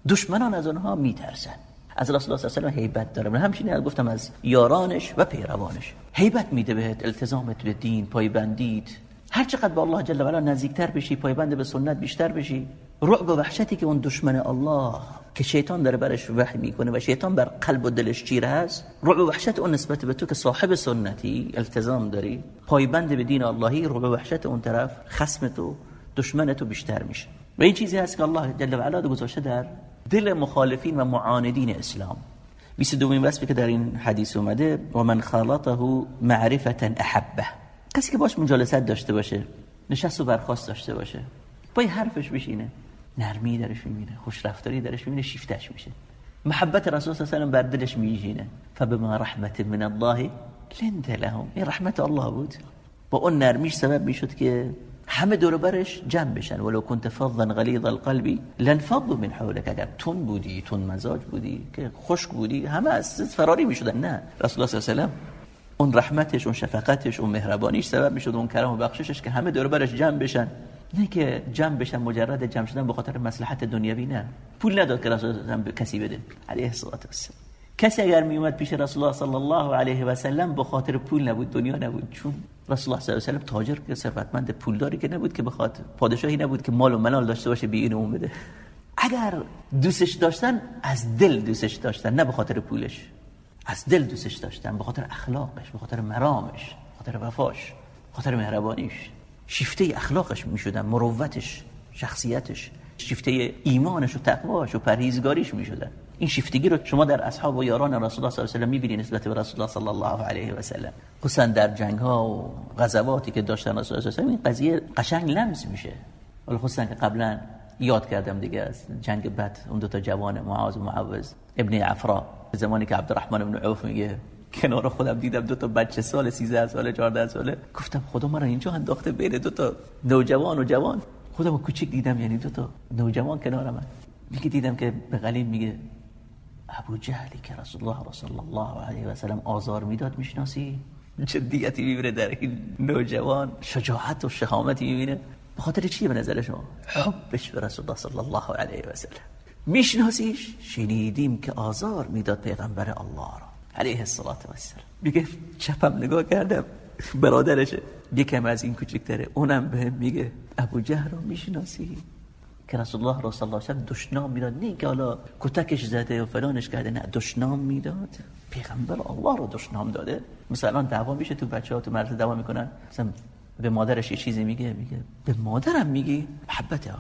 دشمنان از اونها میترسن از رسول الله صلی الله علیه و هیبت داره همچنین گفتم از یارانش و پیروانش. هیبت میده بهت التزامت به دین پایبندید هر چقدر به الله جل و علا نزدیکتر بشی پایبند به سنت بیشتر بشی رعب و وحشتی که اون دشمن الله که شیطان داره برش وحی می‌کنه و شیطان بر قلب و دلش چیره هست. رعب و وحشت اون نسبت به تو که صاحب سنتی التزام داری. پایبند به دین اللهی رعب و وحشت اون طرف خصم تو دشمن تو بیشتر میشه. و این چیزی هست که الله جل و علا گذاشته در دل مخالفین و معاندین اسلام. 22 دومین وصفی که در این حدیث اومده و من خالطه معرفتا احبه کسی که باش مجالست داشته باشه نشست و برخواست داشته باشه پای حرفش بشینه. نرمی درش می‌بینه خوش رفتاری درش می‌بینه شیفتش میشه. محبت رسول صلی الله علیه و بر دلش میشینه فبما رحمت من الله لنت لهم. این رحمت الله بود. با اون نرمیش سبب می‌شد که همه دور برش جمع بشن. ولو كنت فظا غلیظ القلب لانفضوا من حولك اگر تون بودی تون مزاج بودی که خشک بودی همه از فراری می‌شدن. نه. رسول الله صلی الله علیه و اون رحمتش اون شفقتش اون مهربانیش سبب می‌شد اون کرم و بخششش که همه دور برش جمع بشن. نه که جمع بشن مجرد جمع شدن به خاطر مصلحت دنیوی نه. پول نداد که رسول به کسی بده. علیه الصلاه والسلام. کسی اگر می اومد پیش رسول الله صلی الله علیه و سلم به خاطر پول نبود دنیا نبود. چون رسول الله صلی الله علیه و سلم تاجر که ثروتمند پولداری که نبود که بخواد پادشاهی نبود که مال و منال داشته باشه بی این اون بده. اگر دوستش داشتن از دل دوستش داشتن نه به خاطر پولش. از دل دوستش داشتن به خاطر اخلاقش به خاطر مرامش به خاطر وفاش به خاطر مهربانیش. شیفته اخلاقش می‌شدن مروتش شخصیتش. شیفته ایمانش و تقواش و پرهیزگاریش می‌شدن. این شیفتگی رو شما در اصحاب و یاران رسول الله صلی الله علیه و می‌بینید نسبت به رسول الله صلی الله علیه و سلم خصوصا در جنگ ها و غزواتی که داشتن رسول الله صلی الله علیه و این قضیه قشنگ لمس میشه. ولی خصوصا که قبلا یاد کردم دیگه از جنگ بعد اون دو تا جوان معاذ و معوذ ابن عفرا. زمانی که عبدالرحمن بن عوف میگه کنار خودم دیدم دو تا بچه سال 13 سال 14 ساله گفتم خدا من اینجا انداخته بین دو تا نوجوان و جوان. خودم کوچیک دیدم یعنی دو تا نوجوان کنار من. میگه دیدم که به غلیب میگه ابو جهلی که رسول الله رسول الله علیه و سلم آزار می‌داد می‌شناسی؟ جدیتی می‌بینه در این نوجوان. شجاعت و شهامتی می‌بینه. به خاطر چیه به نظر شما؟ حبش به رسول الله صلی الله علیه و سلم. میشناسیش؟ شنیدیم که آزار می‌داد پیغمبر الله را. علیه السلام میگه چپم نگاه کردم برادرشه. یکم از این کوچکتره. اونم به میگه ابو جهل رو می‌شناسی؟ که رسول الله صلی الله و دشنام می‌داد. نه که حالا کتکش زده و فلانش کرده نه دشنام می‌داد. پیغمبر الله رو دشنام داده. مثلا دعوا میشه تو بچه ها تو مدرسه دعوا می‌کنن. مثلا به مادرش یه چیزی میگه میگه به مادرم میگی؟ محبت ها.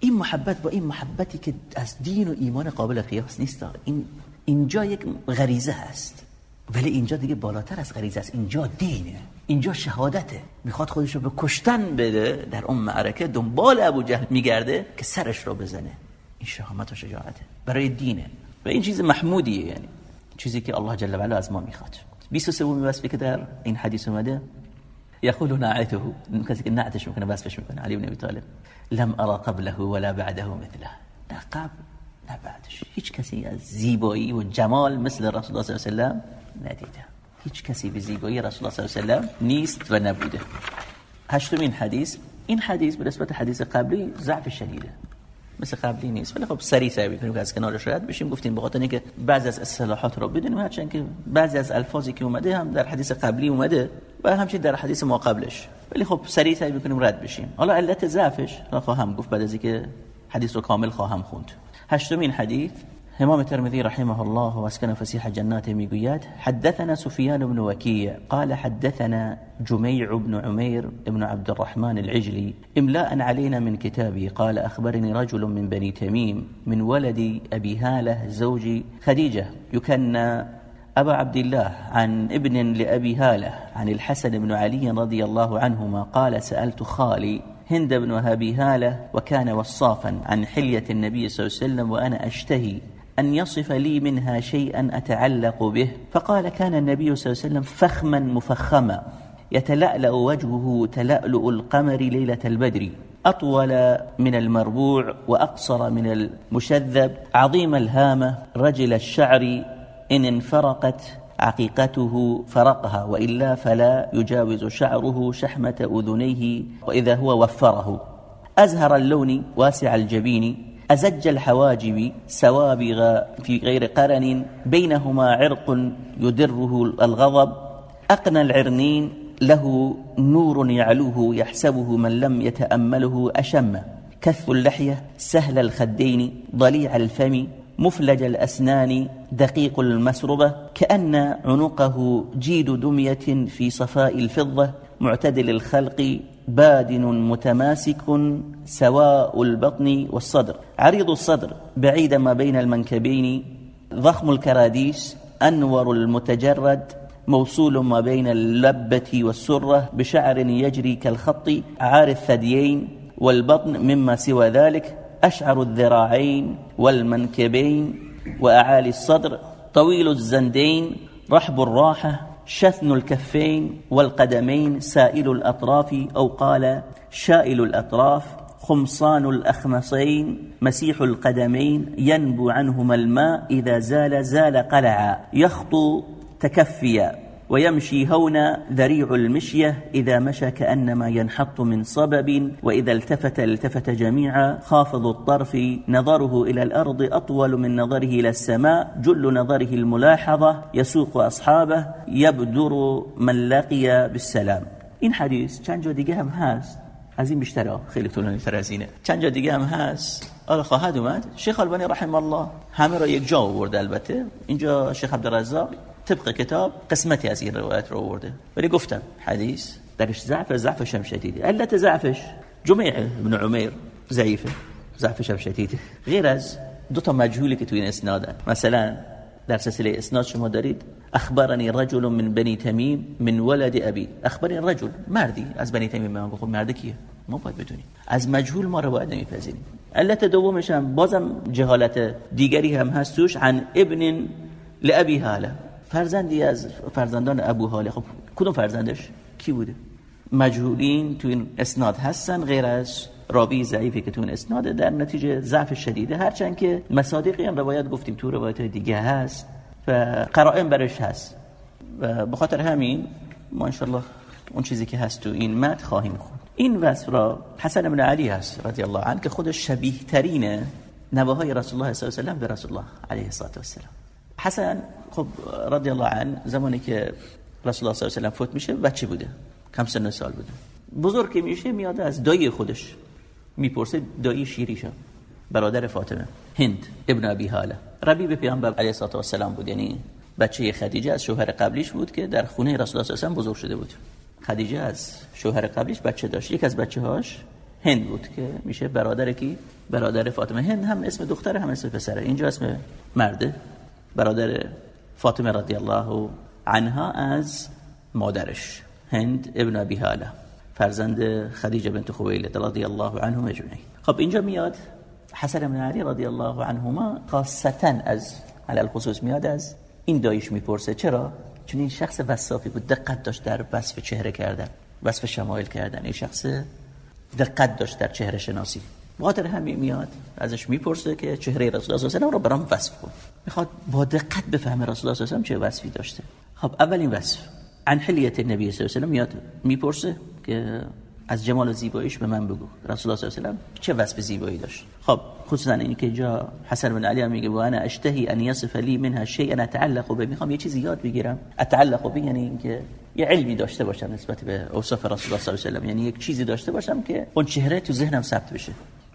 این محبت با این محبتی که از دین و ایمان قابل قیاس نیست. این اینجا یک غریزه هست. ولی اینجا دیگه بالاتر از غریزه است. اینجا دینه. اینجا شهادته. می‌خواد خودش رو به کشتن بده. در اون معرکه دنبال ابو جهل میگرده که سرش رو بزنه. این شهامت و شجاعته. برای دینه. و این چیز محمودیه یعنی. چیزی که الله جل و علا از ما می‌خواد. 23 وصفی که در این حدیث اومده. یقول نعته کسی که نعتش می‌کنه وصفش می‌کنه. علی بن ابی طالب. لم ارى قبله ولا بعده مثله. نه قبل نه بعدش. هیچ کسی از زیبایی و جمال مثل رسول الله صلی الله علیه و ندیدم هیچ کسی به زیبایی رسول الله صلی الله علیه و نیست و نبوده. هشتمین حدیث. این حدیث به نسبت حدیث قبلی ضعف شدیده. مثل قبلی نیست. ولی خب سریع سریع کنیم که از کنارش رد بشیم. گفتیم بخاطر اینکه بعضی از اصطلاحات رو بدونیم. هرچند که بعضی از الفاظی که اومده هم در حدیث قبلی اومده و همچنین در حدیث ما قبلش. ولی خب سریع سریع کنیم رد بشیم. حالا علت ضعفش خواهم گفت بعد از اینکه حدیث رو کامل خواهم خوند. هشتمین حدیث إمام الترمذي رحمه الله وأسكن فسيح جنات ميقويات حدثنا سفيان بن وكيع قال حدثنا جميع بن عمير بن عبد الرحمن العجلي إملاء علينا من كتابي قال أخبرني رجل من بني تميم من ولد أبي هالة زوج خديجة يكنى أبا عبد الله عن ابن لأبي هالة عن الحسن بن علي رضي الله عنهما قال سألت خالي هند بن أبي هالة وكان وصافا عن حلية النبي صلى الله عليه وسلم وأنا أشتهي أن يصف لي منها شيئا أتعلق به. فقال كان النبي صلى الله عليه وسلم فخما مفخما. يتلألأ وجهه تلألؤ القمر ليلة البدر. أطول من المربوع وأقصر من المشذب. عظيم الهامة. رجل الشعر إن انفرقت عقيقته فرقها وإلا فلا يجاوز شعره شحمة أذنيه وإذا هو وفره. أزهر اللون واسع الجبين أزج الحواجب سوابغ في غير قرن بينهما عرق يدره الغضب. أقنى العرنين له نور يعلوه يحسبه من لم يتأمله أشم. كث اللحية سهل الخدين ضليع الفم مفلج الأسنان دقيق المسربة كأن عنقه جيد دمية في صفاء الفضة. معتدل الخلق بادن متماسك سواء البطن والصدر. عريض الصدر بعيد ما بين المنكبين. ضخم الكراديس أنور المتجرد. موصول ما بين اللبة والسرة بشعر يجري كالخط. عار الثديين والبطن مما سوى ذلك. أشعر الذراعين والمنكبين وأعالي الصدر طويل الزندين رحب الراحة شثن الكفين والقدمين سائل الأطراف أو قال شائل الأطراف خمصان الأخمصين مسيح القدمين ينبو عنهما الماء إذا زال زال قلعا يخطو تكفيا. ويمشي هونا ذريع المشية إذا مشى كأنما ينحط من صبب وإذا التفت التفت جميعا خافض الطرف نظره إلى الأرض أطول من نظره إلى السماء جل نظره الملاحظة يسوق أصحابه يبدر من لقي بالسلام. این حدیث چند جا دیگه هم هست از این بیشتره خیلی طولانی تر از اینه چند جا دیگه هم هست آره خواهد اومد شیخ البانی رحم الله همه را یک جا آورده البته اینجا شیخ عبدالرزاق طبق کتاب قسمتی از این روایت رو آورده. ولی گفتم حدیث درش ضعف ضعفش هم شدیده علت ضعفش جميع ابن عمیر ضعیفه. ضعفش هم شدیده غیر از دو تا مجهولی که توی این مثلا در سلسله اسناد شما دارید اخبرنی رجل من بنی تمیم من ولد ابی. اخبرنی رجل مردی. از بنی تمیم من خب مرد کیه؟ ما باید بدونیم. از مجهول ما روایت نمیپذیریم. علت دومش هم بازم جهالت دیگری هم هست توش عن ابن لابی حاله. فرزندی از فرزندان ابو حاله. خب کدوم فرزندش؟ کی بوده؟ مجهولین تو این اسناد هستن غیر از راوی ضعیفی که تو این اسناد در نتیجه ضعف شدیده. هرچند که مصادیقی هم روایت گفتیم تو روایت دیگه هست و قرائن برش هست. و بخاطر همین ما انشالله اون چیزی که هست تو این مد خواهیم خون این وصف را حسن بن علی هست رضی الله عنه که خودش شبیه ترین نواهای رسول الله صلی الله علیه و به رسول الله علیه السلام حسن خب رضی الله عنه زمانی که رسول الله صلی الله علیه و فوت میشه بچه بوده. کم سن سال بوده. بزرگ که میشه میاد از دایی خودش می‌پرسه دایی شیریشا برادر فاطمه هند ابن ابی حاله. ربیب پیامبر علیه الصلاه و السلام بود. یعنی بچه خدیجه از شوهر قبلیش بود که در خونه رسول الله صلی الله علیه و بزرگ شده بود. خدیجه از شوهر قبلیش بچه داشت. یک از بچه هاش هند بود که میشه برادر کی؟ برادر فاطمه. هند هم اسم دختر هم اسم پسره. اینجا اسم مرده. برادر فاطمه رضی الله عنها از مادرش هند ابن ابی حاله فرزند خدیجه بنت خویلد رضی الله عنهم اجمعین. خب اینجا میاد حسن بن علی رضی الله عنهما خاصتا از علی الخصوص میاد از این دایش می‌پرسه چرا؟ چون این شخص وصافی بود دقت داشت در وصف چهره کردن وصف شمایل کردن. این شخص دقت داشت در چهره شناسی. بخاطر همین میاد ازش می‌پرسه که چهره رسول الله صلی الله علیه و رو برام وصف کن. می‌خواد با دقت بفهمه رسول الله صلی الله علیه و چه وصفی داشته. خب اولین وصف. عن حلیت نبی صلی الله علیه و میاد می‌پرسه که از جمال و زیباییش به من بگو. رسول الله صلی الله علیه و چه وصف زیبایی داشت؟ خب خصوصا اینی که جا حسن بن علی میگه و انا اشتهی ان یصف لی منها شیئا اتعلق به. می‌خوام یه چیزی یاد بگیرم. اتعلق به یعنی اینکه یه علمی داشته باشم نسبت به اوصاف رسول الله صلی الله علیه و یعنی یک چیزی داشته باشم که اون چهره تو ذهنم ثبت بشه.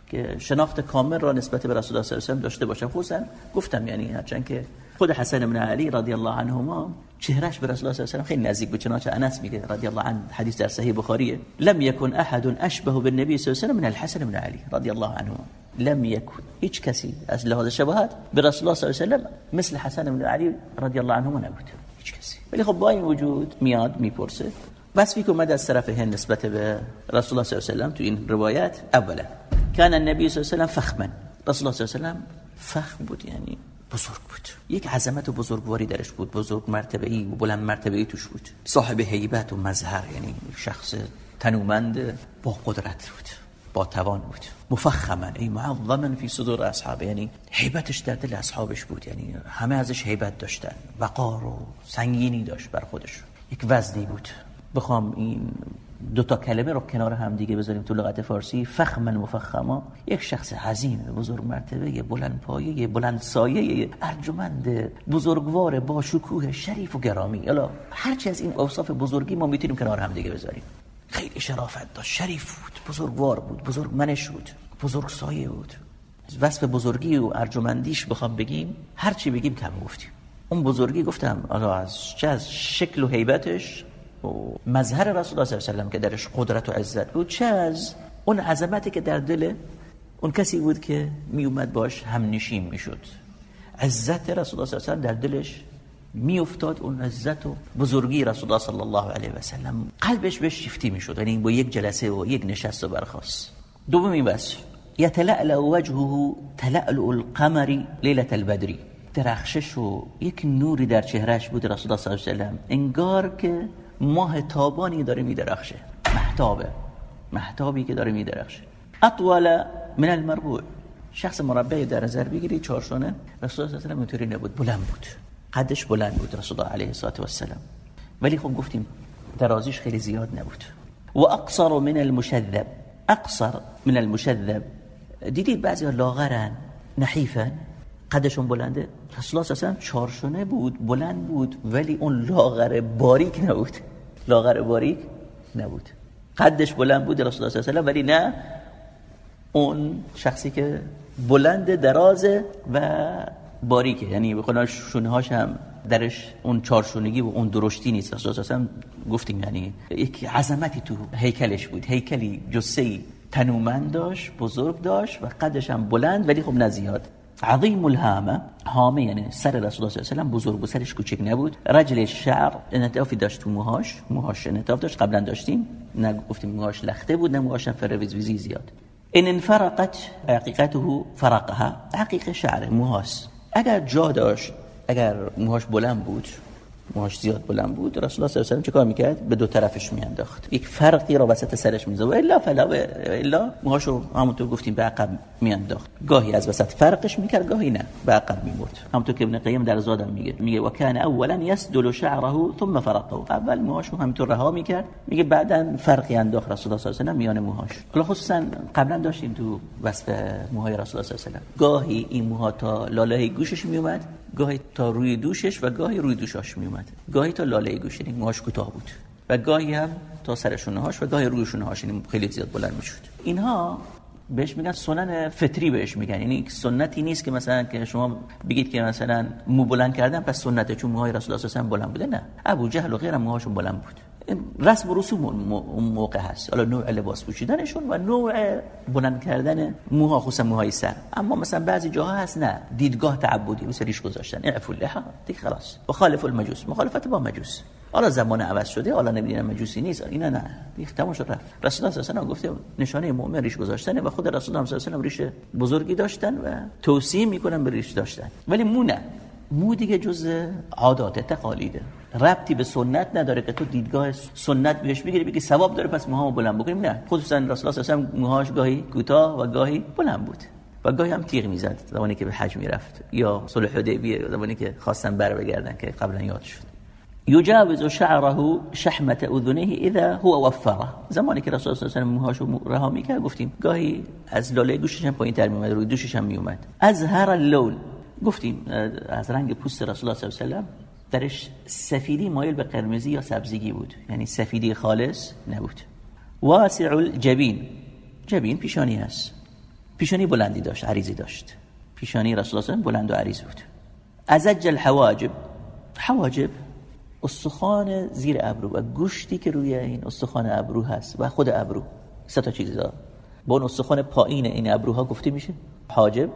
که شناخت کامل را نسبت به رسول الله صلی الله علیه و داشته باشم. خصوصا گفتم یعنی هرچند که خود حسن بن علی رضی الله عنهما چهرش به رسول الله صلی الله علیه و خیلی نزدیک بود چنانچه انس میگه رضی الله عنه حدیث در صحیح بخاریه لم یکن احد اشبه بالنبی صلی الله علیه و من الحسن بن علی رضی الله عنه. لم یکن هیچ کسی از لحاظ شباهت به رسول الله صلی الله علیه و مثل حسن بن علی رضی الله عنهما نبود هیچ کسی. ولی خب با این وجود میاد می‌پرسه. وصفی که اومد از طرف هند نسبت به رسول الله صلی الله علیه و تو این روایت اولا كان النبي صلی الله علیه و فخما. رسول الله صلی الله علیه و فخم بود یعنی بزرگ بود. یک عظمت و بزرگواری درش بود. بزرگ مرتبه ای و بلند مرتبه ای توش بود. صاحب هیبت و مظهر یعنی شخص تنومند با قدرت بود. با توان بود. مفخما ای معظما فی صدور اصحاب یعنی هیبتش در دل اصحابش بود. یعنی همه ازش هیبت داشتن. وقار و سنگینی داشت بر خودش. یک وزنی بود. بخوام این دو تا کلمه رو کنار هم دیگه بذاریم تو لغت فارسی. فخما. مفخما یک شخص عظیم بزرگ مرتبه بلند پایه یه بلند سایه ارجمند بزرگوار با شکوه شریف و گرامی. حالا هرچی از این اوصاف بزرگی ما می‌تونیم کنار هم دیگه بذاریم. خیلی شرافت داشت. شریف بود بزرگوار بود بزرگ منش بود بزرگ سایه بود. وصف بزرگی و ارجمندیش بخوام بگیم هرچی بگیم کم گفتیم. اون بزرگی گفتم از چه از شکل و حیبتش و مظهر رسول الله صلی الله علیه و که درش قدرت و عزت بود چه از اون عظمتی که در دل اون کسی بود که می اومد باش هم نشین می‌شد. عزت رسول الله صلی الله علیه و در دلش می افتاد اون عزت و بزرگی رسول الله صلی الله علیه و سلم قلبش بهش شیفتی می‌شد یعنی با یک جلسه و یک نشست و برخاست. دومی بس یتلألأ وجهه تلألؤ القمر لیلة البدری درخشش و یک نوری در چهرهش بود رسول الله صلی الله علیه و سلم. انگار که ماه تابانی داره میدرخشه. محتابه. محتابی که داره میدرخشه. اطول من المربوع. شخص مربع در نظر بگیری چارشونه رسول الله صلی الله نبود. بلند بود. قدش بلند بود رسول الله علیه و السلام ولی خب گفتیم درازیش خیلی زیاد نبود. و اقصر من المشذب. اقصر من المشذب. دیدید بعضی لاغرن نحیفن؟ قدشون بلنده. رسول الله اصلا چارشونه بود بلند بود ولی اون لاغر باریک نبود. لاغر باریک نبود. قدش بلند بود رسول الله صلی ولی نه اون شخصی که بلند درازه و باریکه. یعنی به شونه هاش هم درش اون چارشونگی و اون درشتی نیست. اصلا گفتیم یعنی یک عظمتی تو هیکلش بود. هیکلی جسه تنومند داشت بزرگ داشت و قدش هم بلند ولی خب نزیاد عظیم الهامه هامه یعنی سر رسول الله صلی الله علیه و بزرگ و سرش کوچک نبود. رجل شعر انطافی داشت تو موهاش. موهاش انطاف داشت. قبلا داشتیم. نه گفتیم موهاش لخته بود نه موهاش فرویزویزی زیاد. ان انفرقت حقیقته فرقها. حقیقه شعر موهاس اگر جا داشت اگر موهاش بلند بود موهاش زیاد بلند بود. رسول الله صلی الله علیه و چه کار می‌کرد؟ به دو طرفش میانداخت. یک فرقی را وسط سرش میذاشت. و الا فلا الا موهاشو همونطور گفتیم به عقب میانداخت. گاهی از وسط فرقش می‌کرد گاهی نه به عقب می‌برد. همونطور که ابن قیم در زادم میگه میگه و کان اولا يسدل شعره ثم فرقه اول موهاشو همینطور رها می‌کرد. میگه بعدا فرقی انداخت رسول الله صلی الله علیه و میان موهاش حالا خصوصا قبلا داشتیم تو وصف موهای رسول الله صلی الله علیه و گاهی این موها تا لاله گوشش میومد گاهی تا روی دوشش و گاهی روی دوشاش می اومد گاهی تا لاله گوش یعنی موهاش کوتاه بود و گاهی هم تا سر هاش و گاهی روی شونه هاش یعنی خیلی زیاد بلند می‌شد. اینها بهش میگن سنن فطری بهش میگن. یعنی سنتی نیست که مثلا که شما بگید که مثلا مو بلند کردن پس سنته چون موهای رسول الله صلی بلند بوده نه. ابو جهل و غیرم موهاشون بلند بود. رسم و رسوم اون موقع هست. حالا نوع لباس پوشیدنشون و نوع بلند کردن موها خصوصا موهای سر. اما مثلا بعضی جاها هست نه. دیدگاه تعبدی مثل ریش گذاشتن. اعفو اللحا دیگه خلاص. و خالف المجوس. مخالفت با مجوس. حالا زمان عوض شده حالا نمی‌دونم مجوسی نیست. اینا نه. دیگه تمام شد رفت. رسول الله صلی الله گفته نشانه مؤمن ریش گذاشتنه و خود رسول الله صلی الله ریش بزرگی داشتن و توصیه می‌کنن به ریش داشتن. ولی مو نه. مو دیگه جز عادات تقالیده ربطی به سنت نداره که تو دیدگاه سنت بهش بگیری بگی ثواب داره پس موهامو بلند بکنیم نه خصوصا رسول الله صلی موهاش گاهی کوتاه و گاهی بلند بود و گاهی هم تیغ می‌زد زمانی که به حج می‌رفت یا صلح حدیبیه زمانی که خواستن بر بگردن که قبلا یاد شد. یجاوز شعره شحمت اذنه اذا هو وفره. زمانی که رسول الله صلی الله علیه و موهاشو رها می‌کرد گفتیم گاهی از لاله گوشش هم پایین تر میومد روی دوشش هم میومد ازهر اللون. گفتیم از رنگ پوست رسول الله صلی الله علیه و درش سفیدی مایل به قرمزی یا سبزیگی بود. یعنی سفیدی خالص نبود. واسع الجبین. جبین پیشانی هست پیشانی بلندی داشت عریضی داشت. پیشانی رسول الله بلند و عریض بود. ازج الحواجب. حواجب استخوان زیر ابرو و گوشتی که روی این استخوان ابرو هست و خود ابرو. سه تا چیز دار با اون استخوان پایین این ابروها گفته میشه؟ حاجب.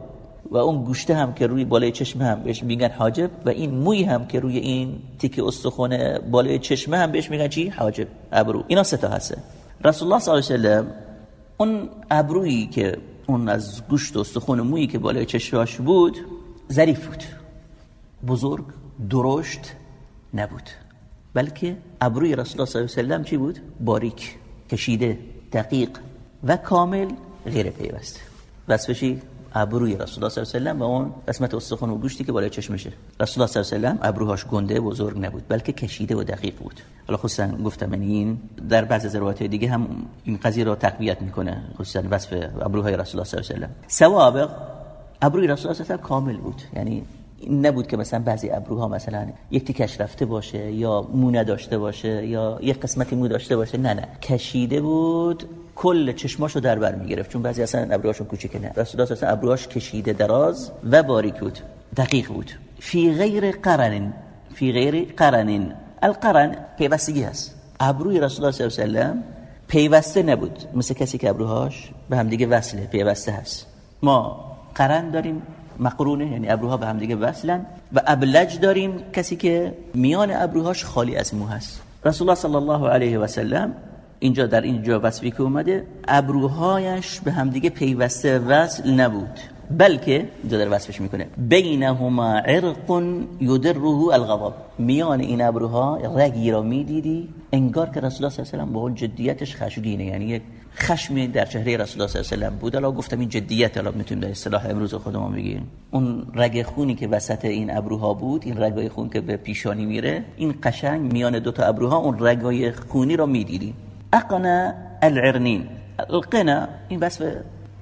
و اون گوشته هم که روی بالای چشمه هم بهش میگن حاجب و این موی هم که روی این تیک استخوان بالای چشمه هم بهش میگن چی؟ حاجب ابرو. اینا سه تا هسته. رسول الله صلی الله علیه و اون ابرویی که اون از گوشت و استخوان مویی که بالای چشماش بود ظریف بود. بزرگ درشت نبود. بلکه ابروی رسول الله صلی الله علیه و چی بود؟ باریک کشیده دقیق و کامل غیر پیوسته وصفشی ابروی رسول الله صلی الله علیه و اون قسمت استخوان و گوشتی که بالای چشمشه. رسول الله صلی الله علیه و ابروهاش گنده بزرگ نبود بلکه کشیده و دقیق بود. حالا خصوصا گفتم این در بعضی از روایت دیگه هم این قضیه رو تقویت می‌کنه خصوصا وصف ابروهای رسول الله صلی الله علیه و سوابق ابروی رسول الله صلی الله علیه و کامل بود. یعنی نبود که مثلا بعضی ابروها مثلا یک تیکش رفته باشه یا مو نداشته باشه یا یک قسمتی مو داشته باشه نه نه. کشیده بود کل چشماشو در بر می‌گرفت. چون بعضی اصلا ابروهاشون کوچیکه نه. رسول الله اصلا ابروهاش کشیده دراز و باریک بود. دقیق بود. فی غیر قرن فی غیر قرن القرن پیوستگی هست. ابروی رسول الله صلی الله علیه و پیوسته نبود. مثل کسی که ابروهاش به هم دیگه وصله پیوسته هست. ما قرن داریم مقرونه یعنی ابروها به هم دیگه وصلن. و ابلج داریم کسی که میان ابروهاش خالی از مو هست. رسول الله صلی الله علیه و سلم اینجا در اینجا وصفی که اومده ابروهایش به همدیگه پیوسته وصل نبود. بلکه اینجا در وصفش می‌کنه. بینهما عرق یدره الغضب. میان این ابروها رگی را می‌دیدی انگار که رسول الله صلی الله علیه و با اون جدیتش خشمگینه یعنی یک خشمی در چهره رسول الله صلی الله علیه و بود. الان گفتم این جدیت الان می‌تونیم در اصطلاح امروز خودمون بگیم. اون رگ خونی که وسط این ابروها بود این رگای خون که به پیشانی میره این قشنگ میان دو تا ابروها اون رگای خونی را می‌دیدی. اقنا العرنین القنا این بس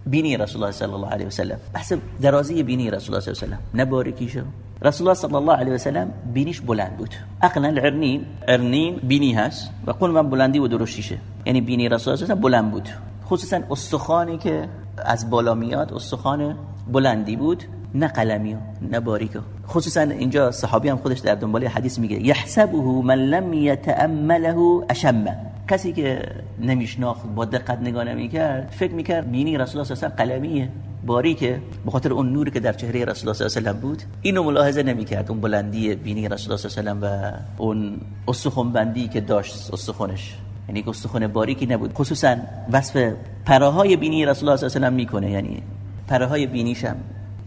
بینی رسول الله صلی الله علیه و سلم بحث درازی بینی رسول الله صلی الله علیه و سلم نه رسول الله صلی الله علیه و سلم بینیش بلند بود اقنا العرنین ارنین بینی هست و قول من بلندی و درشتیشه یعنی بینی رسول الله صلی الله بلند بود خصوصا استخوانی که از بالا میاد استخوان بلندی بود نه قلمی نه باریکو خصوصا اینجا صحابی هم خودش در دنبال حدیث میگه. یحسبه من لم يتامله اشمه. کسی که نمیشناخت با دقت نگاه نمی‌کرد فکر می‌کرد بینی رسول الله صلی الله علیه و قلمیه. باریکه به خاطر اون نوری که در چهره رسول الله صلی الله علیه و بود اینو ملاحظه نمی‌کرد اون بلندی بینی رسول الله صلی الله علیه و اون استخوان بندی که داشت استخوانش یعنی استخوان باریکی نبود. خصوصا وصف پراهای بینی رسول الله صلی الله علیه و می‌کنه. یعنی پراهای بینیشم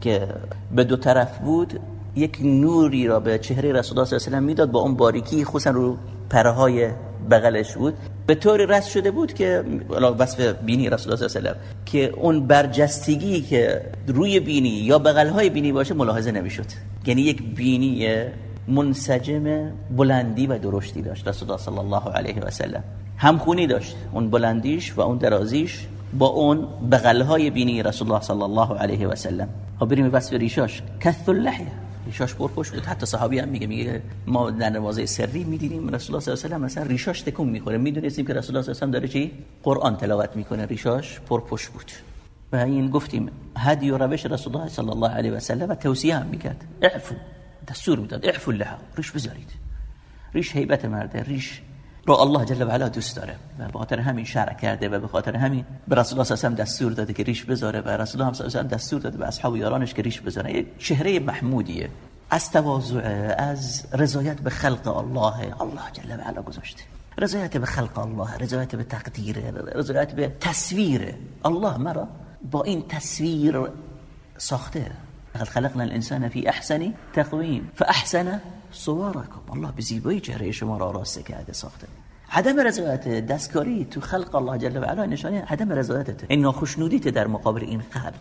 که به دو طرف بود یک نوری را به چهره رسول الله صلی الله علیه و می‌داد با اون باریکی خصوصا رو پرهای بغلش بود به طور رس شده بود که وصف بینی رسول الله صلی الله علیه و که اون برجستگی که روی بینی یا بغلهای بینی باشه ملاحظه نمی‌شد. یعنی یک بینی منسجم بلندی و درشتی داشت رسول الله صلی الله علیه و سلم. همخونی داشت اون بلندیش و اون درازیش با اون بغلهای بینی رسول الله صلی الله علیه و سلم. ها بریم وصف ریشاش. کث اللحیه. ریشاش پرپوش بود. حتی صحابی هم میگه میگه ما در نماز سری می‌دیدیم رسول الله صلی الله علیه و مثلا ریشاش تکون می‌خوره. می‌دونستیم که رسول الله صلی الله علیه و داره چی؟ قرآن تلاوت می‌کنه. ریشاش پرپوش بود. و این گفتیم هدی و روش رسول الله صلی الله علیه و سلم و توصیه هم می‌کرد. اعفو. دستور می‌داد. اعفو لها. ریش بذارید. ریش هیبت مرده. ریش رو الله جل و علا دوست داره و به خاطر همین شرع کرده و به خاطر همین به رسول الله صلی دستور داده که ریش بذاره و رسول الله صلی الله دستور داده به اصحاب و یارانش که ریش بذاره. یه چهره محمودیه. از تواضع از رضایت به خلق الله. الله جل و علا گذاشته. رضایت به خلق الله رضایت به تقدیر رضایت به تصویر. الله مرا با این تصویر ساخته. لقد خلقنا الانسان في احسن تقویم فاحسن صوركم. الله به زیبایی چهره شما را راسته کرده عدم رضایت دستکاری تو خلق الله جل و علا نشانه عدم رضایتته این ناخشنودیت در مقابل این خلق.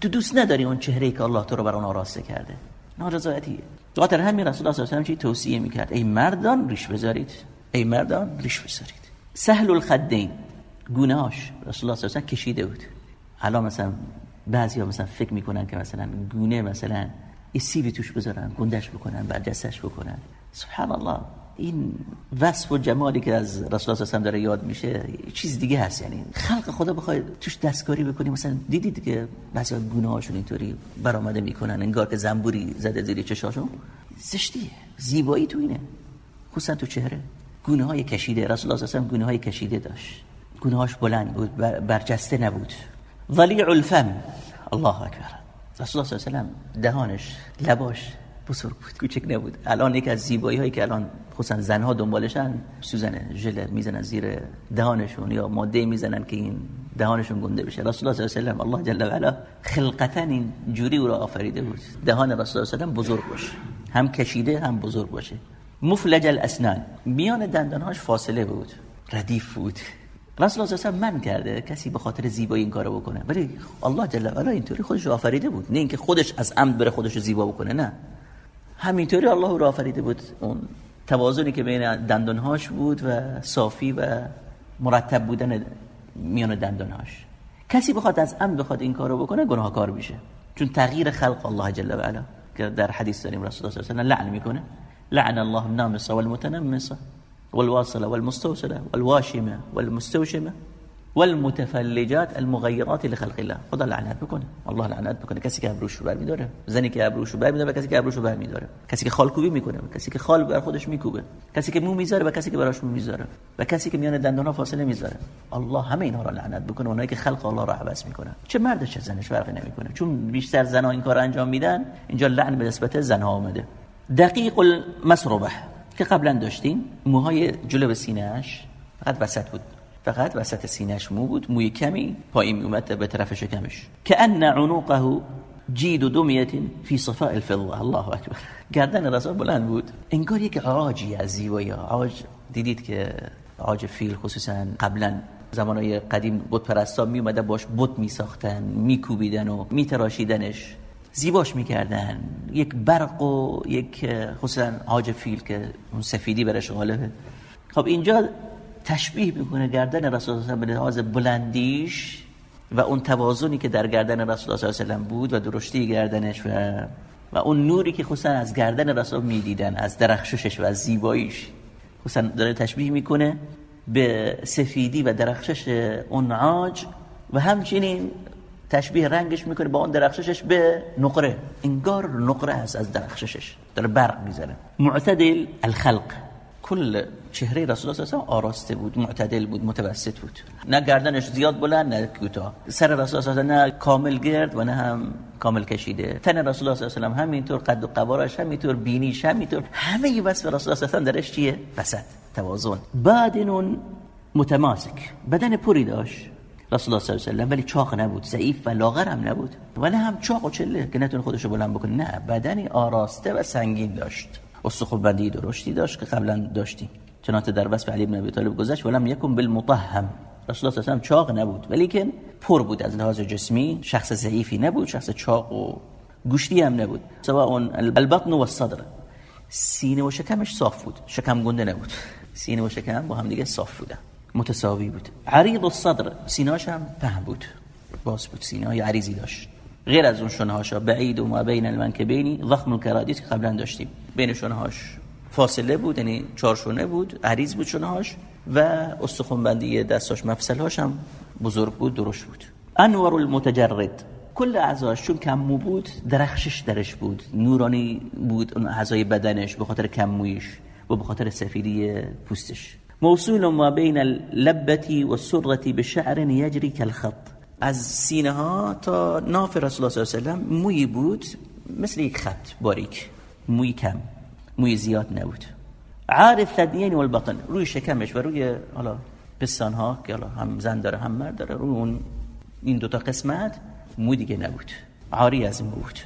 تو دوست نداری اون چهره که الله تو رو بر اون راسته کرده. نارضایتیه خاطر همین رسول الله صلی الله علیه و توصیه می‌کرد؟ ای مردان ریش بذارید. ای مردان ریش بذارید. سهل الخدین. گونهاش رسول الله صلی الله علیه و کشیده بود. حالا مثلا بعضیا مثلا فکر می‌کنن که مثلا گونه مثلا یه سیبی توش بذارن گندش بکنن برجستش بکنن. سبحان الله این وصف و جمالی که از رسول الله صلی داره یاد میشه چیز دیگه هست. یعنی خلق خدا بخوای توش دستکاری بکنی. مثلا دیدید که بعضی گونه هاشون اینطوری برآمده می‌کنن انگار که زنبوری زده زیر چشاشون؟ زشتیه. زیبایی تو اینه. خصوصا تو چهره. گونه های کشیده. رسول الله صلی گونه های کشیده داشت. گونه هاش بلند بود برجسته نبود. ضلیع الفم. الله اکبر رسول الله صلی الله علیه و دهانش لباش بزرگ بود کوچک نبود. الان یک از زیبایی هایی که الان خصوصا زنها دنبالشن سوزن ژل می‌زنن زیر دهانشون یا ماده می‌زنن که این دهانشون گنده بشه. رسول الله صلی الله علیه و الله جل و علا خلقتا این جوری او را آفریده بود. دهان رسول الله صلی الله بزرگ باشه. هم کشیده هم بزرگ باشه. مفلج الاسنان. میان دندانهاش فاصله بود. ردیف بود. رسول الله صلی من کرده کسی به خاطر زیبایی این کارو بکنه. ولی الله جل و علا اینطوری خودش آفریده بود. نه اینکه خودش از عمد بره خودش رو زیبا بکنه نه. همینطوری الله رو آفریده بود. اون توازنی که بین دندانهاش بود و صافی و مرتب بودن میان دندانهاش. کسی بخواد از عمد بخواد این کارو بکنه گناهکار میشه. چون تغییر خلق الله جل و علا که در حدیث داریم رسول الله صلی الله علیه و لعن می‌کنه. لعن الله النامصه والمتنمصه والواصله والمستوصله والواشمه والمستوشمه والمتفلجات المغیرات لخلق الله. خدا لعنت بکنه. الله لعنت بکنه. کسی که ابروش رو برمیداره زنی که ابروش رو برمیداره کسی که ابروش رو برمیداره. کسی که خالکوبی می‌کنه کسی که خال بر خودش میکوبه. کسی که مو می‌ذاره و کسی که براش مو می‌ذاره. و کسی که میان دندونا فاصله می‌ذاره. الله همه اینها رو لعنت بکنه. اونایی که خلق الله رو عوض می‌کنه چه مرد چه زنش فرقی نمی‌کنه. چون بیشتر زنا این کار انجام میدن اینجا لعن به نسبت زنها آمده. دقیق المسربه که قبلا داشتیم موهای جلو سینه‌اش فقط وسط بود. فقط وسط سینهش مو بود موی کمی پایین می اومد به طرف شکمش که ان عنقه جید دمیت فی صفاء الفضه الله اکبر. گردن رسول بلند بود. انگار یک عاجی از زیبایی عاج دیدید که عاج فیل خصوصا قبلا زمانهای قدیم بود پرستا می اومده باش بت می ساختن می کوبیدن و می تراشیدنش زیباش می‌کردن. یک برق و یک خصوصا عاج فیل که اون سفیدی برش غالبه. خب اینجا تشبیه می‌کنه گردن رسول الله به لحاظ بلندیش و اون توازنی که در گردن رسول الله صلی علیه و بود و درشتی گردنش و و اون نوری که خصوصا از گردن رسول می‌دیدن از درخششش و از زیباییش خصوصا داره تشبیه می‌کنه به سفیدی و درخشش اون عاج. و همچنین تشبیه رنگش می‌کنه با اون درخششش به نقره. انگار نقره هست از درخششش. داره برق می‌زنه. معتدل الخلق. کل چهره رسول الله صلی آراسته بود معتدل بود متوسط بود. نه گردنش زیاد بلند نه کوتاه. سر رسول الله نه کامل گرد و نه هم کامل کشیده. تن رسول الله صلی الله علیه و همینطور قد و قوارش همینطور بینیش همینطور. همه وصف رسول الله صلی الله درش چیه؟ وسط. توازن. بدن متماسک. بدن پوری داشت. رسول الله صلی الله علیه و ولی چاق نبود ضعیف و لاغر هم نبود. ولی هم چاق و چله که نتونه خودشو بلند بکنه. نه بدنی آراسته و سنگین داشت. استخوان درشتی داشت که قبلا داشتیم. چنانچه در وصف علی بن ابی طالب گذشت ولم یکن بالمطهم. رسول الله صلی چاق نبود ولی که پر بود از لحاظ جسمی. شخص ضعیفی نبود شخص چاق و گوشتی هم نبود. سواء البطن و الصدر. سینه و شکمش صاف بود شکم گنده نبود. سینه و شکم با هم دیگه صاف بودن. متساوی بود. عریض الصدر. سینه‌اش هم پهن بود. باز بود. سینه های عریضی داشت. غیر از اون شنهاشا بعید و ما بین المنکبینی ضخم الکرادیس که قبلا داشتیم. بین شنهاش فاصله بود یعنی چارشونه بود عریض بود شونهاش و استخون بندی دستاش مفصلهاش هم بزرگ بود درشت بود. انور المتجرد. کل اعضاش چون کم بود درخشش درش بود. نورانی بود اون اعضای بدنش به خاطر کمویش و به خاطر سفیدی پوستش. موصول ما بین اللبتی و سرتی به شعر یجری کالخط. از سینه ها تا ناف رسول الله صلی الله علیه و موی بود مثل یک خط باریک. موی کم موی زیاد نبود. عارف ثدیین والبطن روی شکمش و روی حالا پستان ها که حالا هم زن داره هم مرد داره روی اون این دوتا قسمت موی دیگه نبود. عاری از مو بود.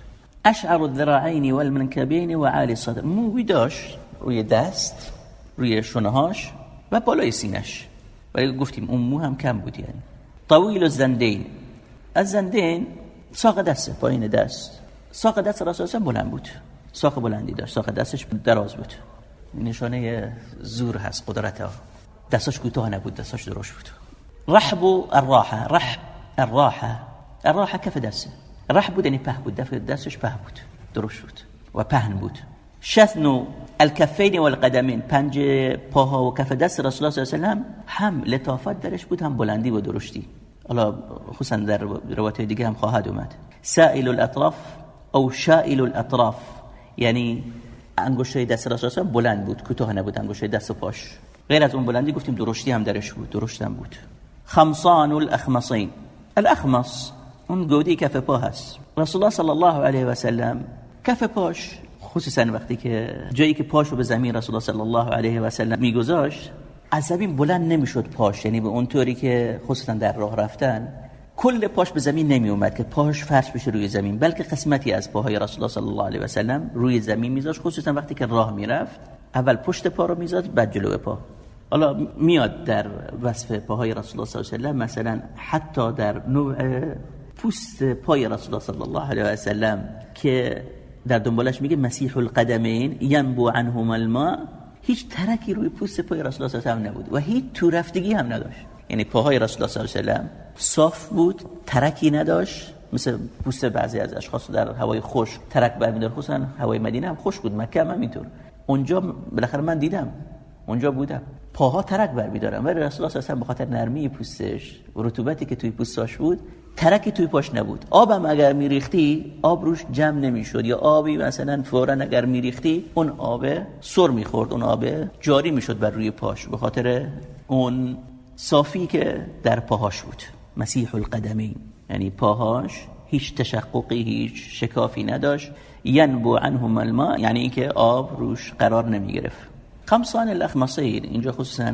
اشعر الذراعین والمنکبین و عالی صدر. موی داشت روی دست روی شونهاش و بالای سینش ولی گفتیم اون مو هم کم بود یعنی. طویل الزندین از زندین ساق دست پایین دست. ساق دست رسول بلند بود. ساق بلندی داشت. ساق دستش دراز بود. نشانه زور هست قدرت ها. دستش کوتاه نبود دستش درشت بود. رحب الراحه رحب الراحه. الراحه کف دسته رحب بود یعنی په بود دفع دستش په بود درشت بود. و پهن بود. شثن الكفین والقدمین پنج پاها و کف دست رسول الله صلی الله علیه و هم لطافت درش بود هم بلندی و درشتی. حالا خصوصا در روایت دیگه هم خواهد اومد. سائل الاطراف أو شائل الاطراف. یعنی انگشتای دست رسول بلند بود کوتاه نبود انگشتای دست و پاش. غیر از اون بلندی گفتیم درشتی هم درش بود درشتم بود. خمسان الاخمصین. الاخمص اون گودی کف پا هست. رسول الله صلی الله علیه و سلم کف پاش خصوصا وقتی که جایی که پاشو به زمین رسول الله صلی الله علیه و سلم میگذاشت از زمین بلند نمی‌شد پاش یعنی به اون طوری که خصوصا در راه رفتن کل پاش به زمین نمی اومد که پاش فرش بشه روی زمین بلکه قسمتی از پاهای رسول الله صلی الله علیه و سلم روی زمین میذاشت خصوصا وقتی که راه می‌رفت اول پشت پا رو میذاشت بعد جلو پا. حالا میاد در وصف پاهای رسول الله صلی الله علیه و مثلا حتی در نوع پوست پای رسول الله صلی الله علیه و سلم که در دنبالش میگه مسیح القدمین ینبو عنهم الماء. هیچ ترکی روی پوست پای رسول الله صلی الله علیه و نبود و هیچ تو رفتگی هم نداشت. یعنی پاهای رسول الله صلی الله علیه صاف بود ترکی نداشت. مثل پوست بعضی از اشخاص در هوای خوش ترک برمیدار خصوصا هوای مدینه هم خوش بود مکه هم همینطور. اونجا بالاخره من دیدم. اونجا بودم. پاها ترک برمیدارم ولی رسول الله صلی به خاطر نرمی پوستش و رطوبتی که توی پوستاش بود ترکی توی پاش نبود. آبم اگر میریختی آب روش جمع نمی‌شد. یا آبی مثلا فورا اگر میریختی اون آب سر می‌خورد اون آب جاری می‌شد بر روی پاش. به خاطر اون صافی که در پاهاش بود. مسیح القدمین یعنی پاهاش هیچ تشققی هیچ شکافی نداشت. ینبو عنهم الماء. یعنی اینکه آب روش قرار نمی گرفت خمسان الاخمصیر اینجا خصوصا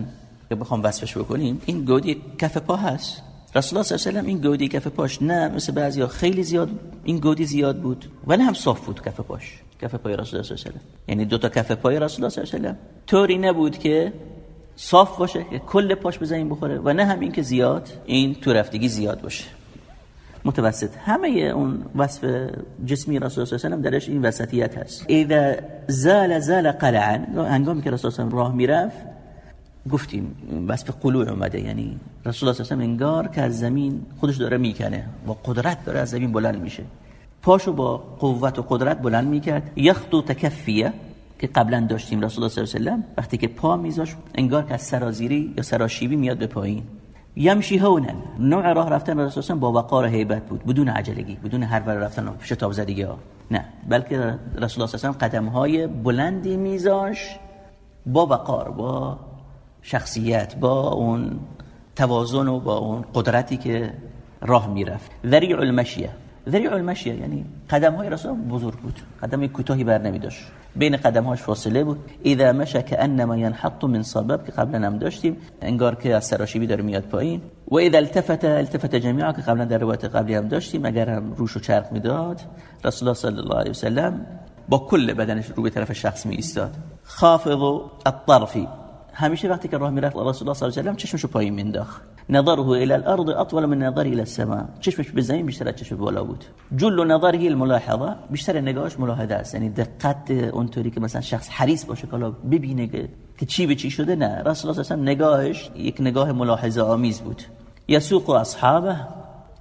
که بخوام وصفش بکنیم این گودی کف پا هست. رسول الله صلی الله علیه و این گودی کف پاش نه مثل بعضیا خیلی زیاد این گودی زیاد بود ولی هم صاف بود کف پاش کف پای رسول الله صلی الله علیه و یعنی دو تا کف پای رسول الله صلی الله علیه و طوری نبود که صاف باشه که کل پاش به بخوره و نه هم این که زیاد این تو رفتگی زیاد باشه. متوسط. همه اون وصف جسمی رسول الله صلی درش این وسطیت هست. اذا زال زال قلعا هنگامی که رسول الله راه می‌رفت گفتیم وصف قلوع اومده یعنی رسول الله صلی انگار که از زمین خودش داره می‌کنه و قدرت داره از زمین بلند میشه. پاشو با قوت و قدرت بلند می‌کرد. یخطو تکفیه که قبلا داشتیم رسول الله صلی الله علیه و وقتی که پا میذاش انگار که از سرازیری یا سراشیبی میاد به پایین. یمشی هونن نوع راه رفتن رسول با وقار هیبت بود بدون عجلگی بدون هر ور رفتن و شتاب زدگی ها. نه بلکه رسول الله صلی الله قدم های بلندی میذاش با وقار با شخصیت با اون توازن و با اون قدرتی که راه می‌رفت. ذریع المشیه. ذریع المشیه یعنی قدم های رسول بزرگ بود. قدم کوتاهی بر نمی داشت. بین قدم هاش فاصله بود. اذا مشى كانما ينحط من صباب که قبلا هم داشتیم. انگار که از سراشیبی داره میاد پایین. و اذا التفت التفت جميعا که قبلا در روایت قبلی هم داشتیم. اگر هم روش و چرخ می‌داد رسول الله صلی الله علیه و سلم با کل بدنش رو به طرف شخص می ایستاد خافض الطرفی همیشه وقتی که راه می‌رفت رسول الله صلی الله علیه و سلم چشمشو پایین مینداخت. نظره الى الارض اطول من نظره الى السماء. چشمش به زمین بیشتر از چشم بالا بود. جل نظره الملاحظه. بیشتر نگاهش ملاحظه است. یعنی دقت اونطوری که مثلا شخص حریص باشه که ببینه که چی به چی شده نه. رسول الله صلی نگاهش یک نگاه ملاحظه آمیز بود. یسوق اصحابه.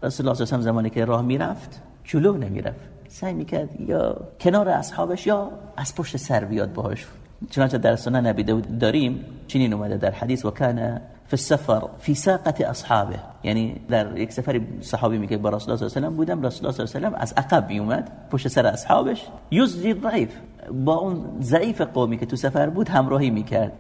رسول الله صلی زمانی که راه می‌رفت جلو نمی‌رفت. سعی می‌کرد یا کنار اصحابش یا از پشت سر بیاد باهاش. چنانچه در سنن نبی داریم چنین اومده در حدیث و کان فی السفر فی ساقت اصحابه. یعنی در یک سفری صحابی میگه با رسول الله صلی الله بودم رسول الله صلی الله از عقب میومد پشت سر اصحابش یزجی ضعیف با اون ضعیف قومی که تو سفر بود همراهی می‌کرد.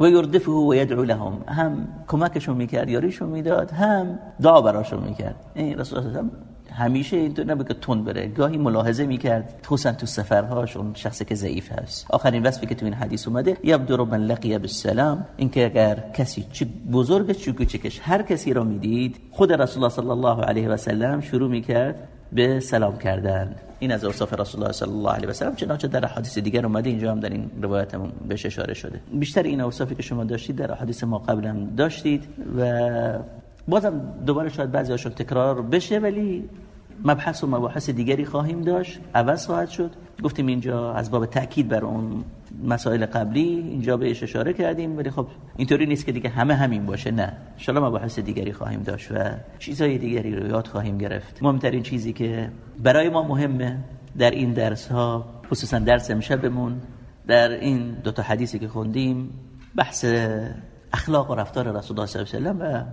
و یردفه و یدعو لهم. هم کمکشون می‌کرد یاریشون می‌داد هم دعا براشون می‌کرد. این رسول الله همیشه اینطور نبود که تند بره. گاهی ملاحظه می‌کرد. خصوصا تو سفرهاش اون شخصی که ضعیف هست. آخرین وصفی که تو این حدیث اومده یبدو من لقی بالسلام. اینکه اگر کسی چه بزرگ چه کوچکش هر کسی را می‌دید خود رسول الله صلی الله علیه و سلم شروع می‌کرد به سلام کردن. این از اوصاف رسول الله صلی الله علیه و سلم. چنانچه در حدیث دیگر اومده اینجا هم در این روایتمون بهش اشاره شده. بیشتر این اوصافی که شما داشتید در حدیث ما قبلا داشتید و بازم دوباره شاید بعضی هاشون تکرار بشه ولی مبحث و مباحث دیگری خواهیم داشت. عوض خواهد شد. گفتیم اینجا از باب تاکید بر اون مسائل قبلی اینجا بهش اشاره کردیم ولی خب اینطوری نیست که دیگه همه همین باشه. نه. ان مباحث دیگری خواهیم داشت و چیزهای دیگری رو یاد خواهیم گرفت. مهمترین چیزی که برای ما مهمه در این درس ها خصوصا درس امشبمون در این دو تا حدیثی که خوندیم بحث اخلاق و رفتار رسول الله صلی الله علیه و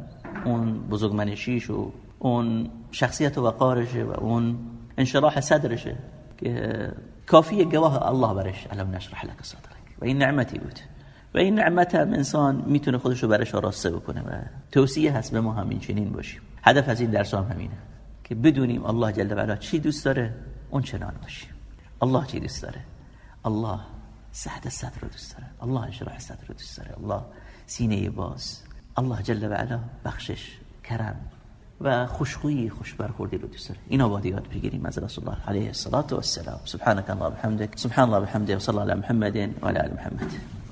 اون بزرگمنشیش و اون شخصیت و وقارشه و اون انشراح صدرشه که کافی گواه الله برش علم نشرح لك صدرك. و این نعمتی بود. و این نعمت هم انسان می‌تونه خودشو برش آراسته بکنه و توصیه هست به ما همین چنین باشیم. هدف از این درس هم همینه که بدونیم الله جل و علا چی دوست داره اون چنان باشیم. الله چی دوست داره؟ الله سعد صدر رو دوست داره. الله انشراح صدر رو دوست داره. الله سینه باز. الله جل و علا بخشش کرم و خوشخویی خوش برخوردی رو دوست داره. اینا باید یاد بگیریم از رسول الله علیه الصلاة و السلام سبحانك الله وبحمدك سبحان الله وبحمده وصلى الله على محمد وعلى آل محمد.